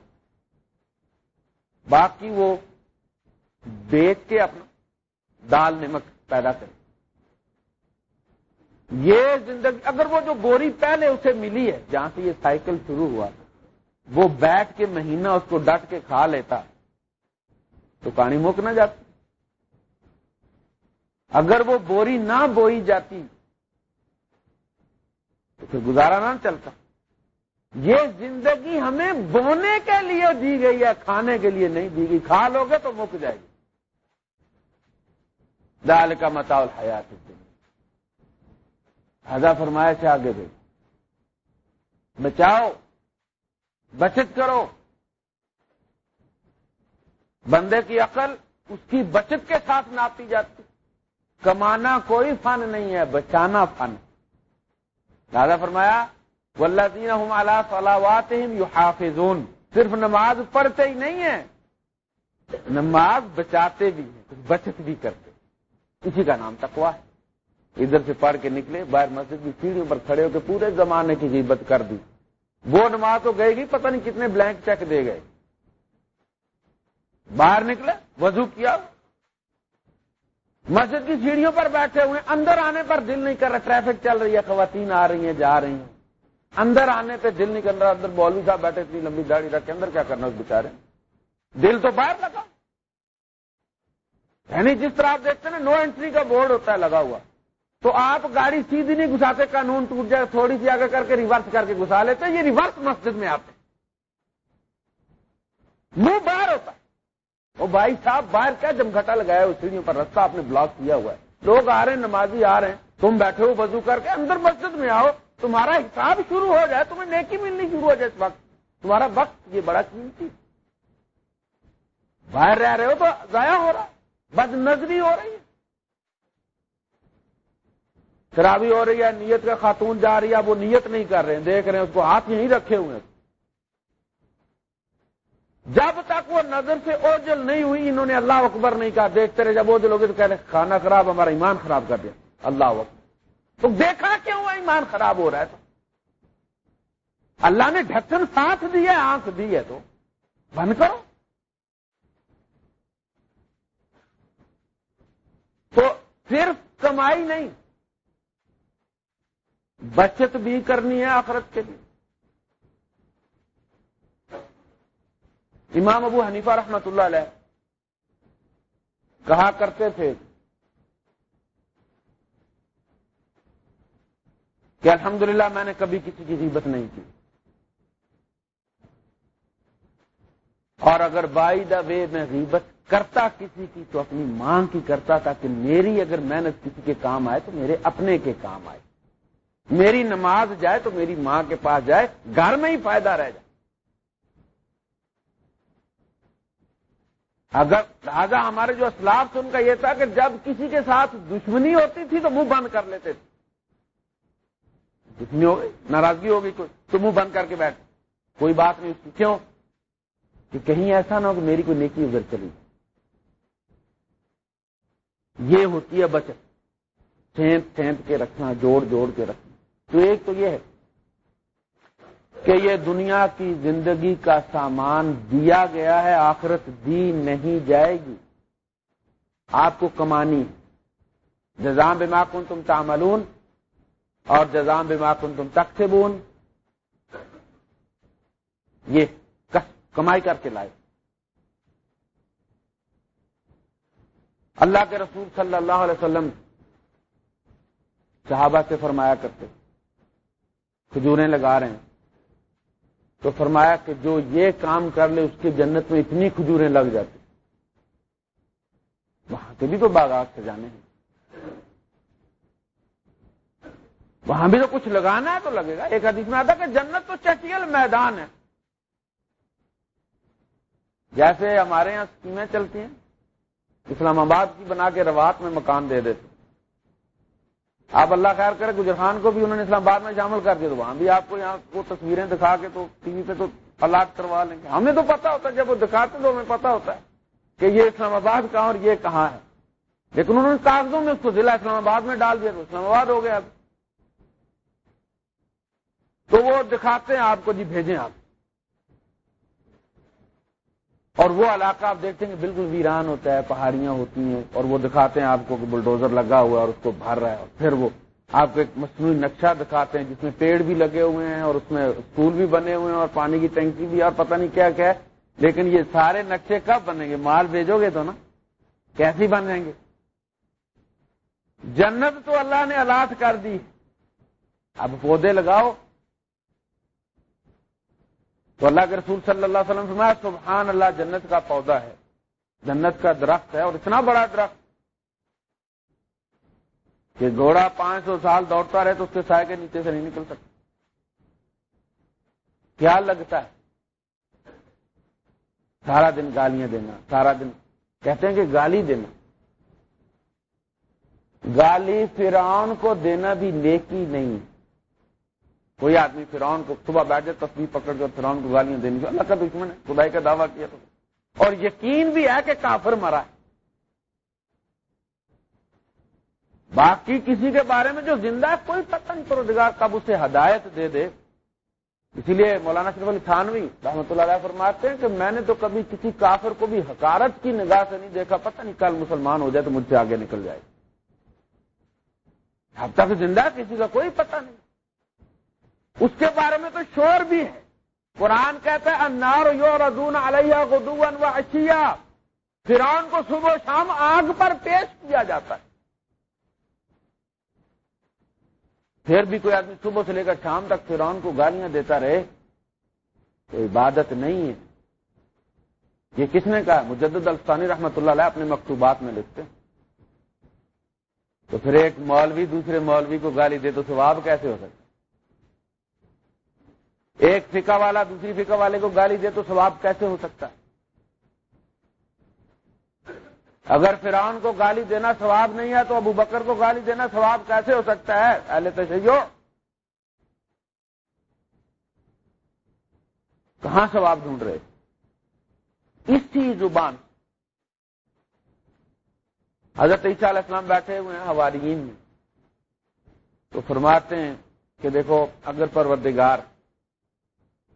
باقی وہ بیچ کے اپنا دال نمک پیدا کرے۔ یہ زندگی، اگر وہ جو بوری پہلے اسے ملی ہے، جہاں سے یہ سائیکل شروع ہوا، وہ بیٹھ کے مہینہ اس کو ڈٹ کے کھا لیتا، تو کہانی مک نہ جاتی۔ اگر وہ بوری نہ بوئی جاتی تو پھر گزارا نہ چلتا۔ یہ زندگی ہمیں بونے کے لیے دی گئی ہے، کھانے کے لیے نہیں دی گئی۔ کھا لو گے تو مک جائے گی۔ دال کا متاول حیات حضا فرمایا سے آگے دے بچاؤ، بچت کرو۔ بندے کی عقل اس کی بچت کے ساتھ ناپی جاتی۔ کمانا کوئی فن نہیں ہے، بچانا فن۔ دادا فرمایا ولدین صلاحات یو حافظون صرف نماز پڑھتے ہی نہیں ہے نماز بچاتے بھی ہیں بچت بھی کرتے اسی کا نام تکوا ہے۔ ادھر سے پڑھ کے نکلے، باہر مسجد کی سیڑھیوں پر کھڑے ہو کے پورے زمانے کی غیبت کر دی۔ وہ نماز تو گئے گی، پتہ نہیں کتنے بلینک چیک دے گئے۔ باہر نکلے، وضو کیا۔ مسجد کی سیڑھیوں پر بیٹھے ہوئے اندر آنے پر دل نہیں کر رہا، ٹریفک چل رہی ہے، خواتین آ رہی ہیں، جا رہی ہیں۔ اندر آنے پہ دل نہیں کر رہا، اندر بولو صاحب بیٹھے، اتنی لمبی داڑھی رکھ کے اندر کیا کرنا اس بےچارے دل تو باہر لگا۔ یعنی جس طرح آپ دیکھتے ہیں نا نو انٹری کا بورڈ ہوتا ہے، لگا ہوا۔ تو آپ گاڑی سیدھی نہیں گھساتے، قانون ٹوٹ جائے، تھوڑی سی آگے کر کے ریورس کر کے گھسا لیتے، یہ ریورس مسجد میں آتے۔ منہ باہر ہوتا۔ ہے وہ بھائی صاحب باہر کیا جمگھٹا لگایا اس سیڑھیوں پر رستہ آپ نے بلاک کیا ہوا ہے۔ لوگ آ رہے ہیں، نمازی آ رہے ہیں۔ تم بیٹھے ہو وضو کر کے، اندر مسجد میں آؤ۔ تمہارا حساب شروع ہو جائے، تمہیں نیکی ملنی شروع ہو جائے اس وقت۔ تمہارا وقت یہ بڑا قیمتی۔ باہر رہ رہے ہو تو ضائع ہو رہا بد نظری ہو رہی ہے۔ خرابی ہو رہی ہے، نیت کا خاتون جا رہی ہے وہ نیت نہیں کر رہے ہیں۔ دیکھ رہے ہیں، اس کو ہاتھ یہیں رکھے ہوئے ہیں۔ جب تک وہ نظر سے اوجل نہیں ہوئی، انہوں نے اللہ اکبر نہیں کہا۔ دیکھتے رہے، جب اوجل ہوگی تو کہہ رہے کھانا خراب، ہمارا ایمان خراب کر دیا۔ اللہ اکبر۔ تو دیکھا کیوں ایمان خراب ہو رہا ہے تو؟ اللہ نے ڈھکن ساتھ دی ہے، آنکھ دی ہے تو۔ بند کرو۔ تو صرف کمائی نہیں۔ بچت بھی کرنی ہے آخرت کے لیے۔ امام ابو حنیفہ رحمت اللہ علیہ کہا کرتے تھے کہ الحمدللہ میں نے کبھی کسی کی غیبت نہیں کی۔ اور اگر بائی دا وے میں غیبت کرتا کسی کی تو اپنی ماں کی کرتا تھا کہ میری اگر محنت کسی کے کام آئے تو میرے اپنے کے کام آئے۔ میری نماز جائے تو میری ماں کے پاس جائے، گھر میں ہی فائدہ رہ جائے۔ اگر لہذا ہمارے جو اسلاف تھے، ان کا یہ تھا کہ جب کسی کے ساتھ دشمنی ہوتی تھی تو منہ بند کر لیتے تھے۔ دشمنی ہو گئی، ناراضگی ہو گئی کوئی، تو منہ بند کر کے بیٹھ۔ کوئی بات نہیں، اس کی کیوں؟ کہ کہیں ایسا نہ ہو کہ میری کوئی نیکی ادھر چلی۔ یہ ہوتی ہے بچت۔ سینت سینت کے رکھنا، جوڑ جوڑ کے رکھنا۔ تو ایک تو یہ ہے کہ یہ دنیا کی زندگی کا سامان دیا گیا ہے، آخرت دی نہیں جائے گی۔ آپ کو کمانی۔ جزام بما کن تم تعملون اور جزام بما کن تم تک یہ کمائی کر کے لائے۔ اللہ کے رسول صلی اللہ علیہ وسلم صحابہ سے فرمایا کرتے۔ کھجوریں لگا رہے ہیں۔ تو فرمایا کہ جو یہ کام کر لے، اس کی جنت میں اتنی کھجوریں لگ جاتی۔ وہاں کے بھی تو باغات سے جانے ہیں۔ وہاں بھی تو کچھ لگانا ہے تو لگے گا۔ ایک حدیث میں آتا کہ جنت تو چٹیل میدان ہے۔ جیسے ہمارے یہاں اسکیمیں چلتی ہیں، اسلام آباد کی بنا کے روات میں مکان دے دیتے آپ اللہ خیر کرے، گجر خان کو بھی انہوں نے اسلام آباد میں شامل کر دیا تو وہاں بھی آپ کو یہاں کو تصویریں دکھا کے تو ٹی وی پہ تو الگ کروا لیں گے۔ ہمیں تو پتا ہوتا ہے، جب وہ دکھاتے تو ہمیں پتا ہوتا ہے کہ یہ اسلام آباد کہاں اور یہ کہاں ہے۔ لیکن انہوں نے کاغذوں میں اس کو ضلع اسلام آباد میں ڈال دیا تو اسلام آباد ہو گیا۔ تو وہ دکھاتے ہیں آپ کو جی بھیجیں آپ۔ اور وہ علاقہ آپ دیکھتے ہیں کہ بالکل ویران ہوتا ہے، پہاڑیاں ہوتی ہیں اور وہ دکھاتے ہیں آپ کو کہ بلڈوزر لگا ہوا ہے اور اس کو بھر رہا ہے اور پھر وہ آپ کو ایک مصنوعی نقشہ دکھاتے ہیں جس میں پیڑ بھی لگے ہوئے ہیں اور اس میں اسکول بھی بنے ہوئے ہیں اور پانی کی ٹینکی بھی اور پتہ نہیں کیا کیا ہے۔ لیکن یہ سارے نقشے کب بنیں گے؟ مال بھیجو گے تو نا؟ کیسے بن جائیں گے؟ جنت تو اللہ نے الات کر دی۔ اب پودے لگاؤ۔ تو اللہ کے رسول صلی اللہ علیہ وسلم فرمایا، سبحان اللہ، جنت کا پودا ہے۔ جنت کا درخت ہے اور اتنا بڑا درخت کہ گھوڑا پانچ سو سال دوڑتا رہے تو اس کے سائے کے نیچے سے نہیں نکل سکتا۔ کیا لگتا ہے؟ سارا دن گالیاں دینا، سارا دن کہتے ہیں کہ گالی دینا۔ گالی فرعون کو دینا بھی نیکی نہیں۔ کوئی آدمی فرعون کو صبح بیٹھے تصویر پکڑ کر فرعون کو گالیاں دینی اللہ کا دشمن ہے، خدائی کا دعویٰ کیا تو۔ اور یقین بھی ہے کہ کافر مرا ہے۔ باقی کسی کے بارے میں جو زندہ ہے، کوئی پتہ نہیں پروزگار کب اسے ہدایت دے دے۔ اسی لیے مولانا شریف علی تھانوی رحمۃ اللہ علیہ فرماتے ہیں کہ میں نے تو کبھی کسی کافر کو بھی حکارت کی نگاہ سے نہیں دیکھا، پتہ نہیں کل مسلمان ہو جائے تو مجھ سے آگے نکل جائے۔ اب تک زندہ کسی کا کوئی پتہ نہیں۔ اس کے بارے میں تو شور بھی ہے۔ قرآن کہتا ہے انار یو رضون علیہ گدون و اشیا فران کو صبح و شام آگ پر پیش کیا جاتا ہے۔ پھر بھی کوئی آدمی صبح سے لے کر شام تک فرعون کو گالیاں دیتا رہے، تو عبادت نہیں ہے۔ یہ کس نے کہا؟ مجدد الفانی رحمت اللہ علیہ اپنے مکتوبات میں لکھتے ہیں۔ تو پھر ایک مولوی دوسرے مولوی کو گالی دے تو ثواب کیسے ہو سکتا ایک فکا والا دوسری فکا والے کو گالی دے تو ثواب کیسے ہو سکتا ہے؟ اگر فرعون کو گالی دینا ثواب نہیں ہے تو ابو بکر کو گالی دینا ثواب کیسے ہو سکتا ہے؟ پہلے تو کہاں ثواب ڈھونڈ رہے؟ اسی زبان۔ حضرت عیسیٰ علیہ السلام بیٹھے ہوئے ہیں ہماری میں۔ تو فرماتے ہیں کہ دیکھو، اگر پروردگار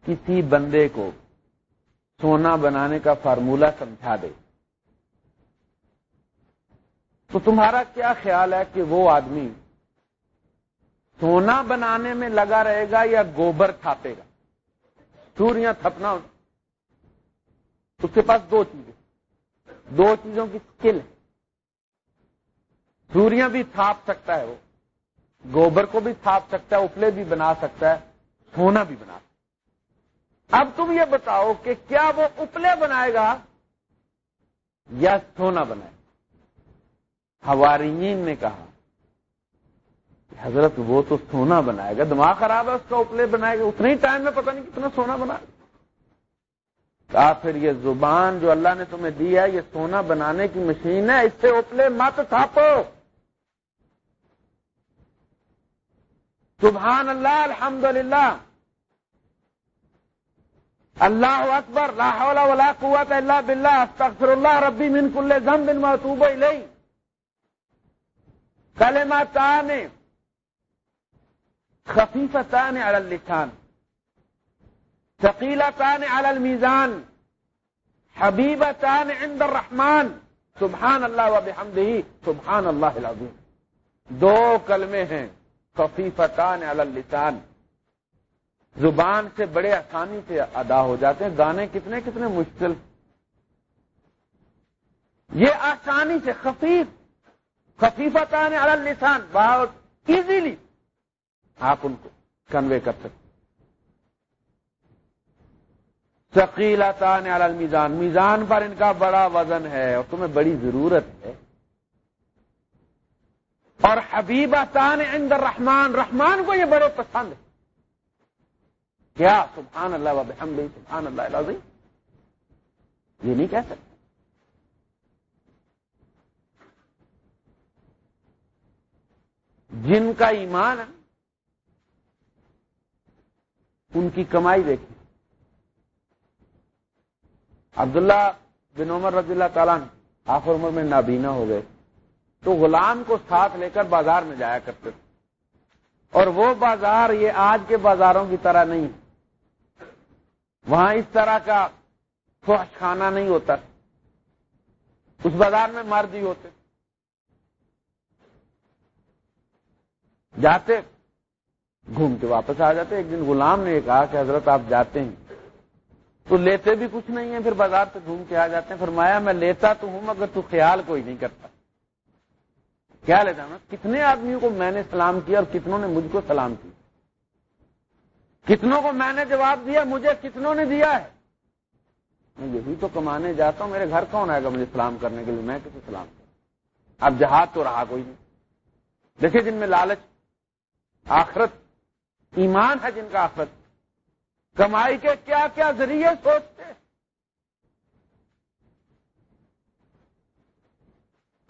کسی بندے کو سونا بنانے کا فارمولہ سمجھا دے۔ تو تمہارا کیا خیال ہے کہ وہ آدمی سونا بنانے میں لگا رہے گا یا گوبر تھاپے گا؟ چوریاں تھپنا۔ اس کے پاس دو چیزیں۔ دو چیزوں کی اسکل ہے۔ چوریاں بھی تھاپ سکتا ہے وہ۔ گوبر کو بھی تھاپ سکتا ہے، اپلے بھی بنا سکتا ہے، سونا بھی بنا سکتا ہے۔ اب تم یہ بتاؤ کہ کیا وہ اپلے بنائے گا یا سونا بنائے گا؟ ہوارین نے کہا حضرت وہ تو سونا بنائے گا، دماغ خراب ہے، اس کا اپلے بنائے گا اتنے ہی ٹائم میں پتہ نہیں کتنا سونا بنائے کہا پھر یہ زبان جو اللہ نے تمہیں دی ہے، یہ سونا بنانے کی مشین ہے، اس سے اپلے مت تھاپو۔ سبحان اللہ، الحمدللہ۔ اللہ اکبر، لا حول ولا قوت الا باللہ، استغفر اللہ ربی من کل ذنب واتوب الیہ۔ کلمتان، خفیفتان علی اللسان۔ ثقیلتان علی المیزان۔ حبیبتان عند الرحمن۔ سبحان اللہ و بحمدہ سبحان اللہ العظیم۔ دو کلمے ہیں، خفیفتان علی اللسان۔ زبان سے بڑے آسانی سے ادا ہو جاتے ہیں، گانے کتنے کتنے مشکل۔ یہ آسانی سے خفیف خفیفت آنے لسان بہت ایزیلی آپ ان کو کنوے کر سکتے شکیلاتان علی میزان میزان پر ان کا بڑا وزن ہے اور تمہیں بڑی ضرورت ہے۔ اور حبیبتان عند الرحمن، رحمان کو یہ بڑے پسند ہے کیا سبحان اللہ و بحمد سبحان اللہ العظیم؟ یہ نہیں کہہ سکتے۔ جن کا ایمان ہے، ان کی کمائی دیکھی عبداللہ بن عمر رضی اللہ تعالیٰ آخر عمر میں نابینا ہو گئے۔ تو غلام کو ساتھ لے کر بازار میں جایا کرتے تھے۔ اور وہ بازار یہ آج کے بازاروں کی طرح نہیں وہاں اس طرح کا فوش کھانا نہیں ہوتا۔ اس بازار میں مرد ہی ہوتے۔ جاتے، گھوم کے واپس آ جاتے۔ ایک دن غلام نے کہا کہ حضرت آپ جاتے ہیں۔ تو لیتے بھی کچھ نہیں ہے پھر بازار سے گھوم کے آ جاتے ہیں۔ فرمایا، میں لیتا تو ہوں، مگر تو خیال کوئی نہیں کرتا۔ کیا لیتا ہوں کتنے آدمیوں کو میں نے سلام کیا اور کتنوں نے مجھ کو سلام کیا؟ کتنوں کو میں نے جواب دیا؟ مجھے کتنوں نے دیا ہے؟ میں یہی تو کمانے جاتا ہوں، میرے گھر کون آئے گا مجھے سلام کرنے کے لیے؟ میں کسی سلام کروں؟ اب جہاد تو رہا کوئی نہیں۔ دیکھیں جن میں لالچ، آخرت، ایمان ہے جن کا آخرت۔ کمائی کے کیا کیا ذریعے سوچتے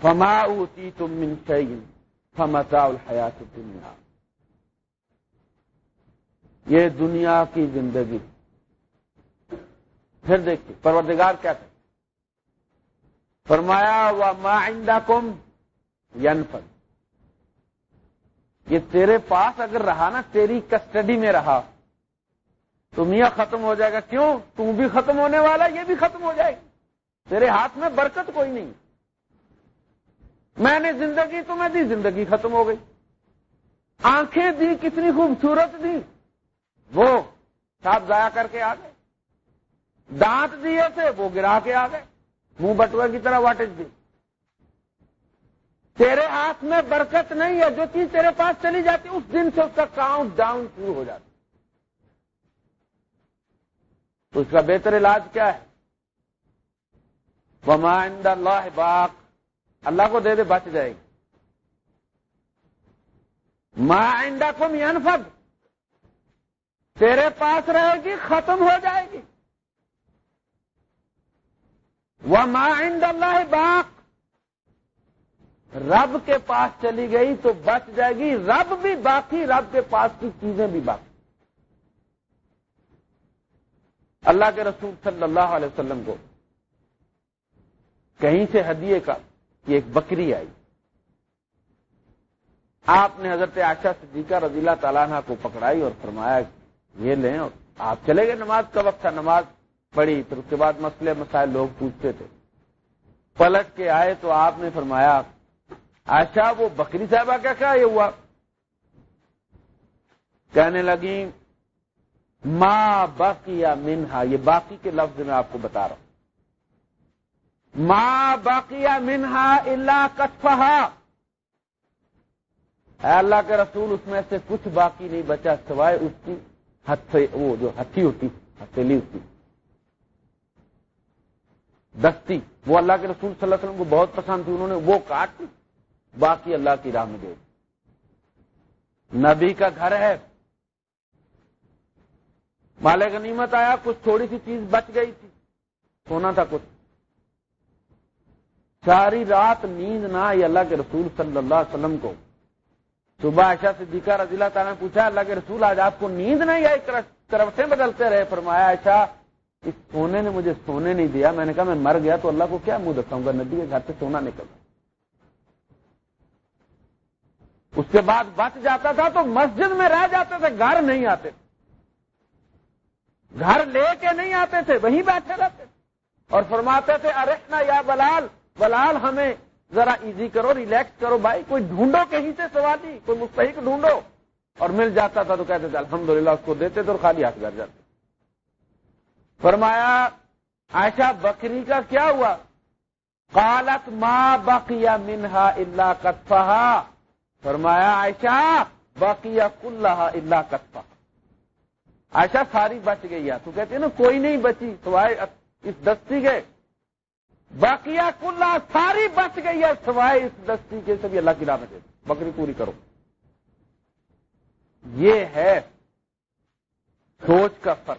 فما اوتی تم من شعین فمتا الحیات دنیا یہ دنیا کی زندگی۔ پھر دیکھیے، پروردگار کیا کہ فرمایا و ما عندکم ینفد یہ تیرے پاس اگر رہا نا، تیری کسٹڈی میں رہا، تو میاں ختم ہو جائے گا۔ کیوں؟ تم بھی ختم ہونے والا، یہ بھی ختم ہو جائے۔ گی تیرے ہاتھ میں برکت کوئی نہیں۔ میں نے زندگی تمہیں دی، زندگی ختم ہو گئی۔ آنکھیں دی، کتنی خوبصورت دی۔ وہ صاف ضائع کر کے آ گئے۔ دانت دیے تھے، وہ گرا کے آ گئے۔ منہ بٹوا کی طرح واٹج دی۔ تیرے ہاتھ میں برکت نہیں ہے، جو چیز تیرے پاس چلی جاتی، اس دن سے اس کا کاؤنٹ ڈاؤن شروع ہو جاتا۔ اس کا بہتر علاج کیا ہے؟ وما اللہ باق اللہ کو دے دے، بچ جائے گی۔ ما عندکم ینفد تیرے پاس رہے گی، ختم ہو جائے گی۔ وہ عند اللہ باق۔ رب کے پاس چلی گئی تو بچ جائے گی۔ رب بھی باقی، رب کے پاس کی چیزیں بھی باقی۔ اللہ کے رسول صلی اللہ علیہ وسلم کو کہیں سے ہدیے کا یہ ایک بکری آئی۔ آپ نے حضرت آشا صدیقہ رضی اللہ تعالیٰ کو پکڑائی اور فرمایا یہ لیں اور آپ چلے گئے۔ نماز کا وقت تھا، نماز پڑھی، پھر اس کے بعد مسئلے، مسائل لوگ پوچھتے تھے۔ پلٹ کے آئے تو آپ نے فرمایا آشا وہ بکری صاحبہ کیا کیا یہ ہوا؟ کہنے لگی ماں باقی یا منہا، یہ باقی کے لفظ میں آپ کو بتا رہا ہوں۔ ماں باقی یا منہا اللہ کٹفہا اے اللہ کے رسول، اس میں سے کچھ باقی نہیں بچا سوائے اس کی ہتھ وہ جو ہتھی ہوتی، ہتھیلی ہوتی۔ دستی، وہ اللہ کے رسول صلی اللہ علیہ وسلم کو بہت پسند تھی، انہوں نے وہ کاٹ باقی اللہ کی راہ میں دے نبی کا گھر ہے۔ مالے غنیمت آیا، کچھ تھوڑی سی چیز بچ گئی تھی۔ سونا تھا کچھ۔ ساری رات نیند نہ آئی اللہ کے رسول صلی اللہ علیہ وسلم کو۔ صبح عائشہ سے رضی اللہ تعالیٰ نے پوچھا، اللہ کے رسول آج آپ کو نیند نہیں آئی؟ کروٹیں بدلتے رہے۔ فرمایا، عائشہ، اس سونے نے مجھے سونے نہیں دیا۔ میں نے کہا، میں مر گیا تو اللہ کو کیا منہ دکھاؤں گا؟ ندی کے گھر سے سونا نکل۔ اس کے بعد بچ جاتا تھا تو مسجد میں رہ جاتے تھے، گھر نہیں آتے۔ گھر لے کے نہیں آتے تھے، وہیں بیٹھے رہتے۔ اور فرماتے تھے ارے یا بلال بلال، ہمیں ذرا ایزی کرو ریلیکس کرو بھائی، کوئی ڈھونڈو کہیں سے سوالی کوئی مستحق ڈھونڈو۔ اور مل جاتا تھا تو کہتے تھے الحمد اس کو دیتے تھے اور خالی ہاتھ گھر جاتے۔ فرمایا، عائشہ بکری کا کیا ہوا؟ قالت ماں بقیہ منہا اللہ کتفا فرمایا، عائشہ بقیہ کلّہ اللہ کتفا عائشہ، ساری بچ گئی ہے تو کہتے ہیں نا، کوئی نہیں بچی سوائے اس دستی کے باقیہ کلّا ساری بچ گئی ہے سوائے اس دستی کے سبھی اللہ کی راہ میں دے بکری پوری کرو۔ یہ ہے سوچ کا فرق۔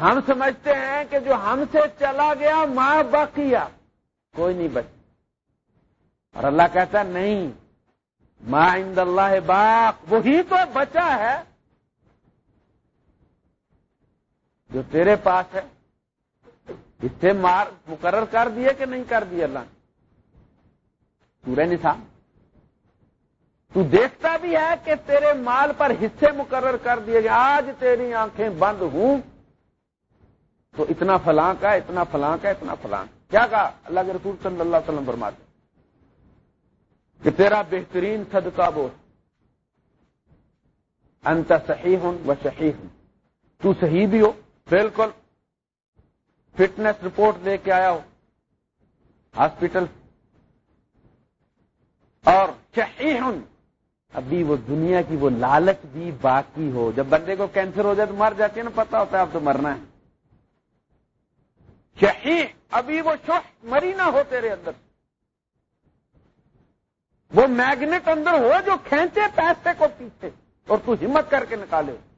ہم سمجھتے ہیں کہ جو ہم سے چلا گیا ماں باقیہ، کوئی نہیں بچ۔ اور اللہ کہتا نہیں ما عند اللہ باق، وہی تو بچا ہے جو تیرے پاس ہے۔ اس سے مار مقرر کر دیے کہ نہیں کر دیے اللہ نے؟ پورے نظام تو دیکھتا بھی ہے کہ تیرے مال پر حصے مقرر کر دیے گئے، آج تیری آنکھیں بند ہوں۔ تو اتنا فلاں کا، اتنا فلاں کا، اتنا فلاں۔ کیا کہا؟ اللہ کے رسول صلی اللہ علیہ وسلم فرماتے کہ تیرا بہترین صدقہ بول انت صحیح ہوں و صحیح ہوں تو صحیح بھی ہو، بالکل۔ فٹنس رپورٹ لے کے آیا ہو۔ ہاسپٹل۔ اور صحیح ابھی وہ دنیا کی وہ لالچ بھی باقی ہو۔ جب بندے کو کینسر ہو جائے تو مر جاتی ہے نا پتا ہوتا ہے اب تو مرنا ہے۔ صحیح ابھی وہ شخص مری نہ ہو تیرے اندر۔ وہ میگنیٹ اندر ہو جو کھینچے پیسے کو پیچھے اور تو ہمت کر کے نکالے۔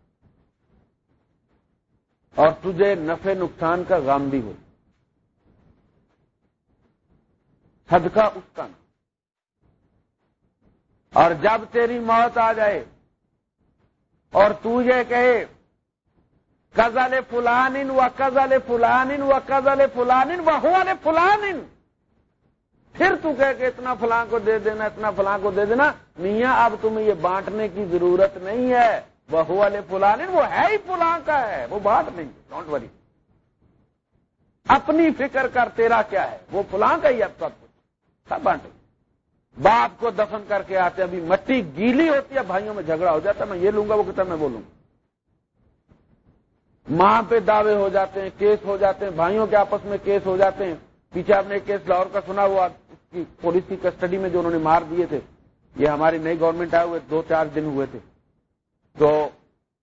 اور تجھے نفع نقصان کا غم بھی ہو۔ صدقہ اس کا۔ نا اور جب تیری موت آ جائے اور تو یہ کہے، کزل فلان و کزل فلان و کزل فلان و فلان پھر تو کہہ کہ اتنا فلاں کو دے دینا، اتنا فلاں کو دے دینا۔ میاں، اب تمہیں یہ بانٹنے کی ضرورت نہیں ہے۔ وہ والے فلان، وہ ہے ہی فلاں کا ہے، وہ بانٹ نہیں ڈونٹ وری اپنی فکر کر تیرا کیا ہے، وہ فلاں کا ہی اب سب کچھ، سب بانٹے۔ باپ کو دفن کر کے آتے، ابھی مٹی گیلی ہوتی ہے، بھائیوں میں جھگڑا ہو جاتا میں یہ لوں گا، وہ کتنا میں بولوں ماں پہ دعوے ہو جاتے ہیں، کیس ہو جاتے ہیں، بھائیوں کے آپس میں کیس ہو جاتے ہیں۔ پیچھے آپ نے کیس لاہور کا سنا ہوا کی پولیس کی کسٹڈی میں جو انہوں نے مار دیے تھے، یہ ہماری نئی گورنمنٹ آئے ہوئے، دو چار دن ہوئے تھے۔ تو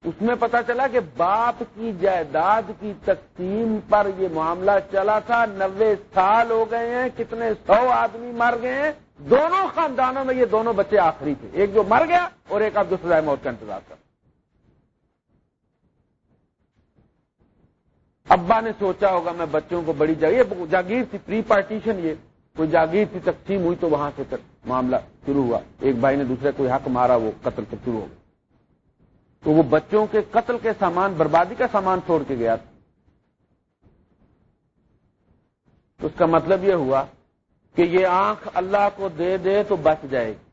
اس میں پتا چلا کہ باپ کی جائیداد کی تقسیم پر یہ معاملہ چلا تھا۔ نوے سال ہو گئے ہیں، کتنے سو آدمی مر گئے ہیں۔ دونوں خاندانوں میں یہ دونوں بچے آخری تھے۔ ایک جو مر گیا اور ایک اب جو سزائے موت کا انتظار کر۔ ابا نے سوچا ہوگا، میں بچوں کو بڑی جگہ جاگیر تھی، پری پارٹیشن یہ۔ کوئی جاگیر کی تقسیم ہوئی تو وہاں سے معاملہ شروع ہوا۔ ایک بھائی نے دوسرے کوئی حق مارا، وہ قتل سے شروع ہو گیا۔ تو وہ بچوں کے قتل کے سامان، بربادی کا سامان چھوڑ کے گیا تھا۔ اس کا مطلب یہ ہوا کہ یہ آنکھ اللہ کو دے دے تو بچ جائے گی۔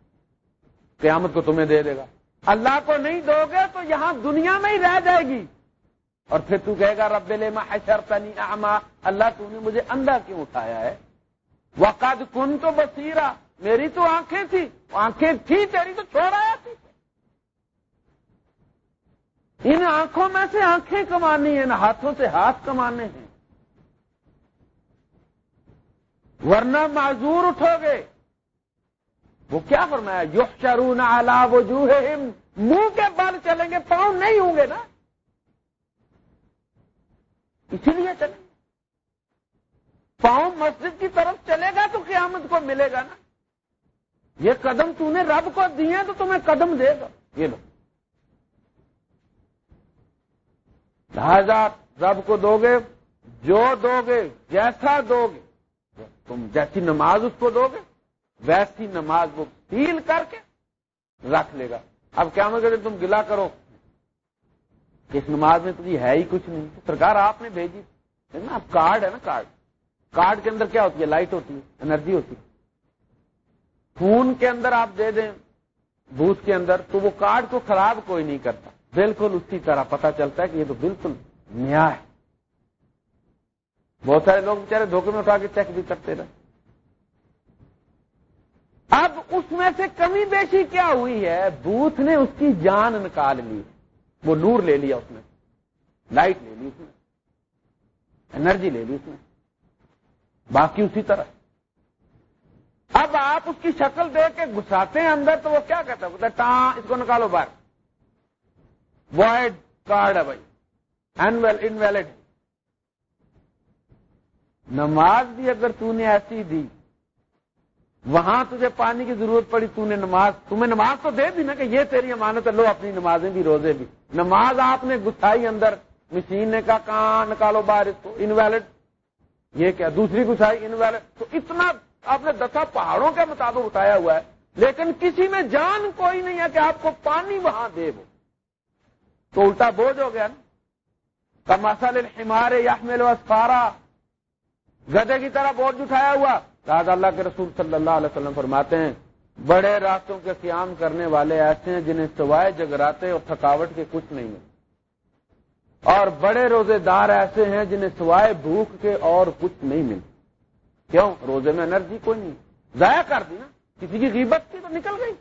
قیامت کو تمہیں دے دے گا۔ اللہ کو نہیں دو گے تو یہاں دنیا میں ہی رہ جائے گی۔ اور پھر تو کہے گا، رب لما حشرتنی اعما۔ اللہ تو نے مجھے اندھا کیوں اٹھایا ہے؟ وقد کن تو بسیرا میری تو آنکھیں تھی آنکھیں تھی تیری تو چھوڑایا تھی۔ ان آنکھوں میں سے آنکھیں کمانی ہیں، ان ہاتھوں سے ہاتھ کمانے ہیں۔ ورنہ معذور اٹھو گے۔ وہ کیا فرمایا؟ یو چرون آلہ وجوہ منہ کے بال چلیں گے، پاؤں نہیں ہوں گے نا۔ اسی لیے چلیں۔ گے پاؤں مسجد کی طرف چلے گا تو قیامت کو ملے گا نا۔ یہ قدم تو نے رب کو دیے تو تمہیں قدم دے گا۔ یہ لو۔ لہذا رب کو دو گے جو دو گے جیسا دو گے تم جیسی نماز اس کو دو گے ویسی نماز وہ فیل کر کے رکھ لے گا۔ اب کیا مگر تم گلا کرو اس نماز میں تجھے ہے ہی کچھ نہیں۔ سرکار آپ نے بھیجی۔ نا اب کارڈ ہے نا، کارڈ۔ کارڈ کے اندر کیا ہوتی ہے؟ لائٹ ہوتی ہے، انرجی ہوتی ہے۔ خون کے اندر آپ دے دیں بوس کے اندر، تو وہ کارڈ کو خراب کوئی نہیں کرتا۔ بالکل اسی طرح پتا چلتا ہے کہ یہ تو بالکل نیا ہے۔ بہت سارے لوگ بےچارے دھوکے میں اٹھا کے چیک بھی کرتے رہے۔ اب اس میں سے کمی بیشی کیا ہوئی ہے؟ بوتھ نے اس کی جان نکال لی۔ وہ نور لے لیا اس میں لائٹ لے لی اس میں انرجی لے لی اس میں باقی اسی طرح۔ اب آپ اس کی شکل دے کے گھساتے ہیں اندر تو وہ کیا کہتا ہے، ٹاں، اس کو نکالو باہر۔ وائڈ کارڈ ہے بھائی۔ انویلڈ نماز بھی اگر تو نے ایسی دی، وہاں تجھے پانی کی ضرورت پڑی، تو نے نماز، تمہیں نماز تو دے دی نا کہ یہ تیری امانت ہے، لو اپنی نمازیں بھی، روزے بھی۔ نماز آپ نے گسائی اندر، مشین نے کہا کہاں نکالو باہر اس کو انویلڈ یہ کیا، دوسری گسائی انویلڈ تو اتنا آپ نے دسا پہاڑوں کے مطابق بتایا ہوا ہے، لیکن کسی میں جان کوئی نہیں ہے کہ آپ کو پانی وہاں دے وہ۔ تو الٹا بوجھ ہو گیا نا۔ کماسل ہمارے یحمل وسفارا گدے کی طرح بوجھ اٹھایا ہوا۔ راز اللہ کے رسول صلی اللہ علیہ وسلم فرماتے ہیں، بڑے راستوں کے قیام کرنے والے ایسے ہیں جنہیں سوائے جگراتے اور تھکاوٹ کے کچھ نہیں ہے اور بڑے روزے دار ایسے ہیں جنہیں سوائے بھوک کے اور کچھ نہیں ملتے کیوں؟ روزے میں انرجی کوئی نہیں۔ ضائع کر دی نا۔ کسی کی غیبت کی تو نکل گئی۔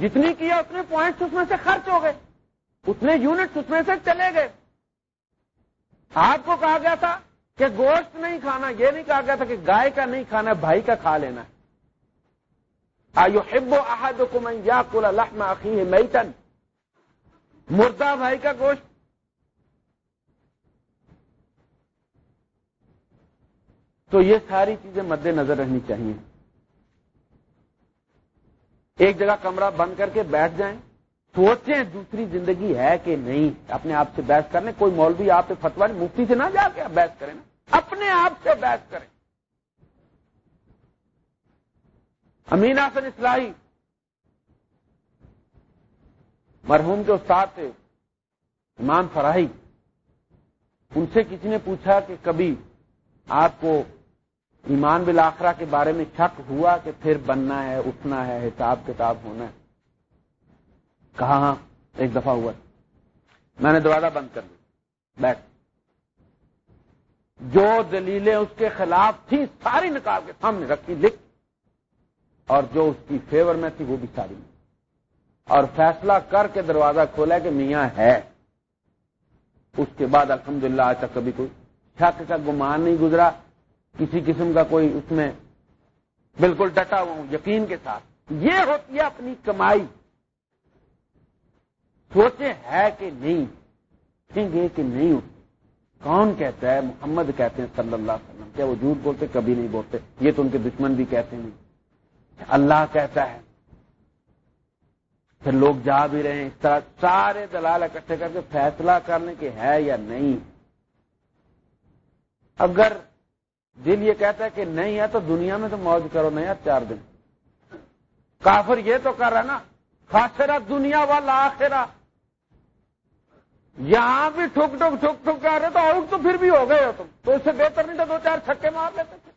جتنی کیا اتنے پوائنٹس اس میں سے خرچ ہو گئے۔ اتنے یونٹس اس میں سے چلے گئے۔ آپ کو کہا گیا تھا کہ گوشت نہیں کھانا، یہ نہیں کہا گیا تھا کہ گائے کا نہیں کھانا، بھائی کا کھا لینا۔ ہے آئیو ہب و احد کو میں یا لحم عقی ہے مردہ بھائی کا گوشت۔ تو یہ ساری چیزیں مد نظر رہنی چاہیے۔ ایک جگہ کمرہ بند کر کے بیٹھ جائیں۔ سوچیں دوسری زندگی ہے کہ نہیں؟ اپنے آپ سے بحث کر لیں کوئی مولوی آپ فتوا مفتی سے نہ جا کے آپ بحث کریں نا۔ اپنے آپ سے بحث کریں۔ امین حسن اسلائی مرحوم کے استاد تھے، امام فراہی، ان سے کسی نے پوچھا کہ کبھی آپ کو ایمان بالآخرہ کے بارے میں شک ہوا کہ پھر بننا ہے، اٹھنا ہے، حساب کتاب ہونا ہے؟ کہا ہاں ایک دفعہ ہوا۔ میں نے دروازہ بند کر دیا۔ بیٹھ۔ جو دلیلیں اس کے خلاف تھی ساری نکال کے سامنے رکھی، لکھ۔ اور جو اس کی فیور میں تھی، وہ بھی ساری۔ اور فیصلہ کر کے دروازہ کھولا کہ میاں ہے۔ اس کے بعد الحمدللہ للہ آج تک کبھی کوئی شک کا گمان نہیں گزرا۔ کسی قسم کا کوئی اس میں بالکل ڈٹا ہوا ہوں، یقین کے ساتھ۔ یہ ہوتی ہے اپنی کمائی۔ سوچے ہے کہ نہیں گے کہ نہیں کون کہتا ہے؟ محمد کہتے ہیں صلی اللہ علیہ وسلم۔ کیا وہ جھوٹ بولتے؟ کبھی نہیں بولتے۔ یہ تو ان کے دشمن بھی کہتے ہیں۔ اللہ کہتا ہے۔ پھر لوگ جا بھی رہے ہیں۔ اس طرح سارے دلال اکٹھے کر کے فیصلہ کرنے کے ہے یا نہیں۔ اگر دل یہ کہتا ہے کہ نہیں ہے تو دنیا میں تو موج کرو، نہیں چار دن۔ کافر یہ تو کر رہا نا خاصرا دنیا والا آخرا یہاں بھی ٹھک ٹھک ٹھک ٹھک کر رہے تو آؤٹ تو پھر بھی ہو گئے ہو تم۔ تو اس سے بہتر نہیں تھا دو چار چھکے مار لیتے۔ تھے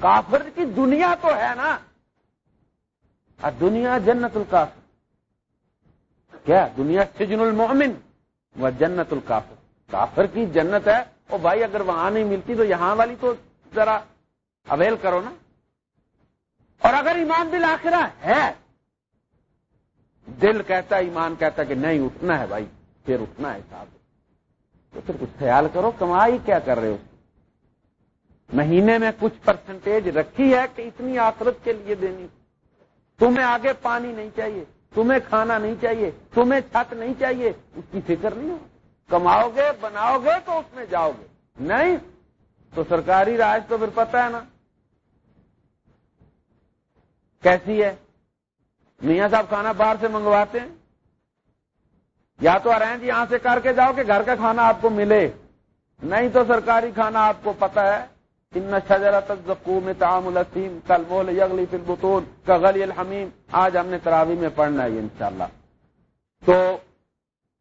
کافر کی دنیا تو ہے نا۔ دنیا جنت الکافر۔ کیا؟ دنیا سجن المومن وہ جنت الکافر۔ کافر کی جنت ہے۔ او بھائی اگر وہاں نہیں ملتی تو یہاں والی تو ذرا اویل کرو نا۔ اور اگر ایمان دل آخرا ہے دل کہتا ہے، ایمان کہتا ہے کہ نہیں، اٹھنا ہے بھائی، پھر اٹھنا ہے صاحب تو پھر کچھ خیال کرو، کمائی کیا کر رہے ہو؟ مہینے میں کچھ پرسنٹیج رکھی ہے کہ اتنی آخرت کے لیے دینی۔ تمہیں آگے پانی نہیں چاہیے، تمہیں کھانا نہیں چاہیے، تمہیں چھت نہیں چاہیے، اس کی فکر نہیں ہو۔ کماؤ گے، بناؤ گے تو اس میں جاؤ گے۔ نہیں، تو سرکاری راج تو پھر پتہ ہے نا۔ کیسی ہے؟ میاں صاحب کھانا باہر سے منگواتے ہیں؟ یا تو ارینج جی یہاں سے کر کے جاؤ کہ گھر کا کھانا آپ کو ملے۔ نہیں تو سرکاری کھانا آپ کو پتا ہے۔ ان شجرا تک میں تعام السیم کل مول یگلی فل بطور کغلی الحمیم۔ آج ہم نے تراوی میں پڑھنا ہے انشاءاللہ۔ تو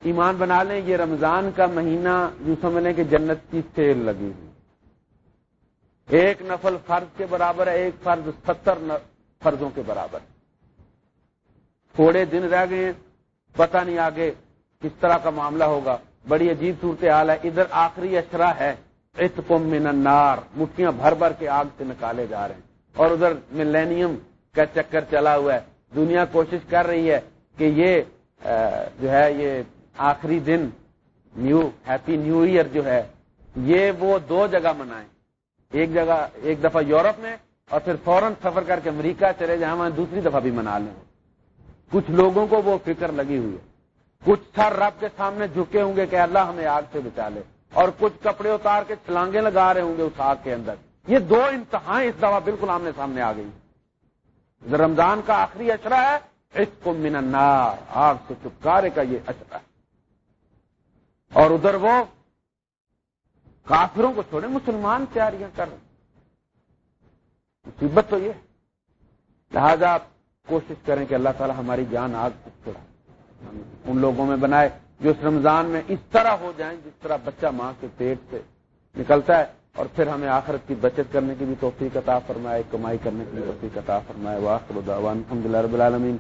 ایمان بنا لیں، یہ رمضان کا مہینہ یوں سمجھ لیں کہ جنت کی سیل لگی ہوئی۔ ایک نفل فرض کے برابر ہے، ایک فرض ستر فرضوں کے برابر۔ ہے تھوڑے دن رہ گئے پتہ نہیں آگے کس طرح کا معاملہ ہوگا۔ بڑی عجیب صورت حال ہے۔ ادھر آخری اشرا ہے اتکم من النار، مٹھیاں بھر بھر کے آگ سے نکالے جا رہے ہیں۔ اور ادھر ملینیم کا چکر چلا ہوا ہے۔ دنیا کوشش کر رہی ہے کہ یہ جو ہے، یہ آخری دن، نیو ہیپی نیو ایئر جو ہے، یہ وہ دو جگہ منائیں۔ ایک جگہ، ایک دفعہ یورپ میں اور پھر فوراً سفر کر کے امریکہ چلے جہاں وہاں دوسری دفعہ بھی منا لیں۔ کچھ لوگوں کو وہ فکر لگی ہوئی ہے۔ کچھ سر رب کے سامنے جھکے ہوں گے کہ اللہ ہمیں آگ سے بچا لے۔ اور کچھ کپڑے اتار کے چھلانگے لگا رہے ہوں گے اس آگ کے اندر۔ یہ دو انتہائیں اس دفعہ بالکل آمنے سامنے آ گئی۔ رمضان کا آخری اشرا ہے۔ اس کو من النار۔ آگ سے چپکارے کا یہ اشرا ہے اور ادھر وہ کافروں کو چھوڑے، مسلمان تیاریاں کر رہے مصیبت تو یہ لہذا کوشش کریں کہ اللہ تعالی ہماری جان آگ چھوڑا ان لوگوں میں بنائے جو اس رمضان میں اس طرح ہو جائیں جس طرح بچہ ماں کے پیٹ سے نکلتا ہے اور پھر ہمیں آخرت کی بچت کرنے کی بھی توفیق عطا فرمائے، کمائی کرنے کی بھی توفیق عطا فرمائے۔ واخر الحمد للہ رب العالمین۔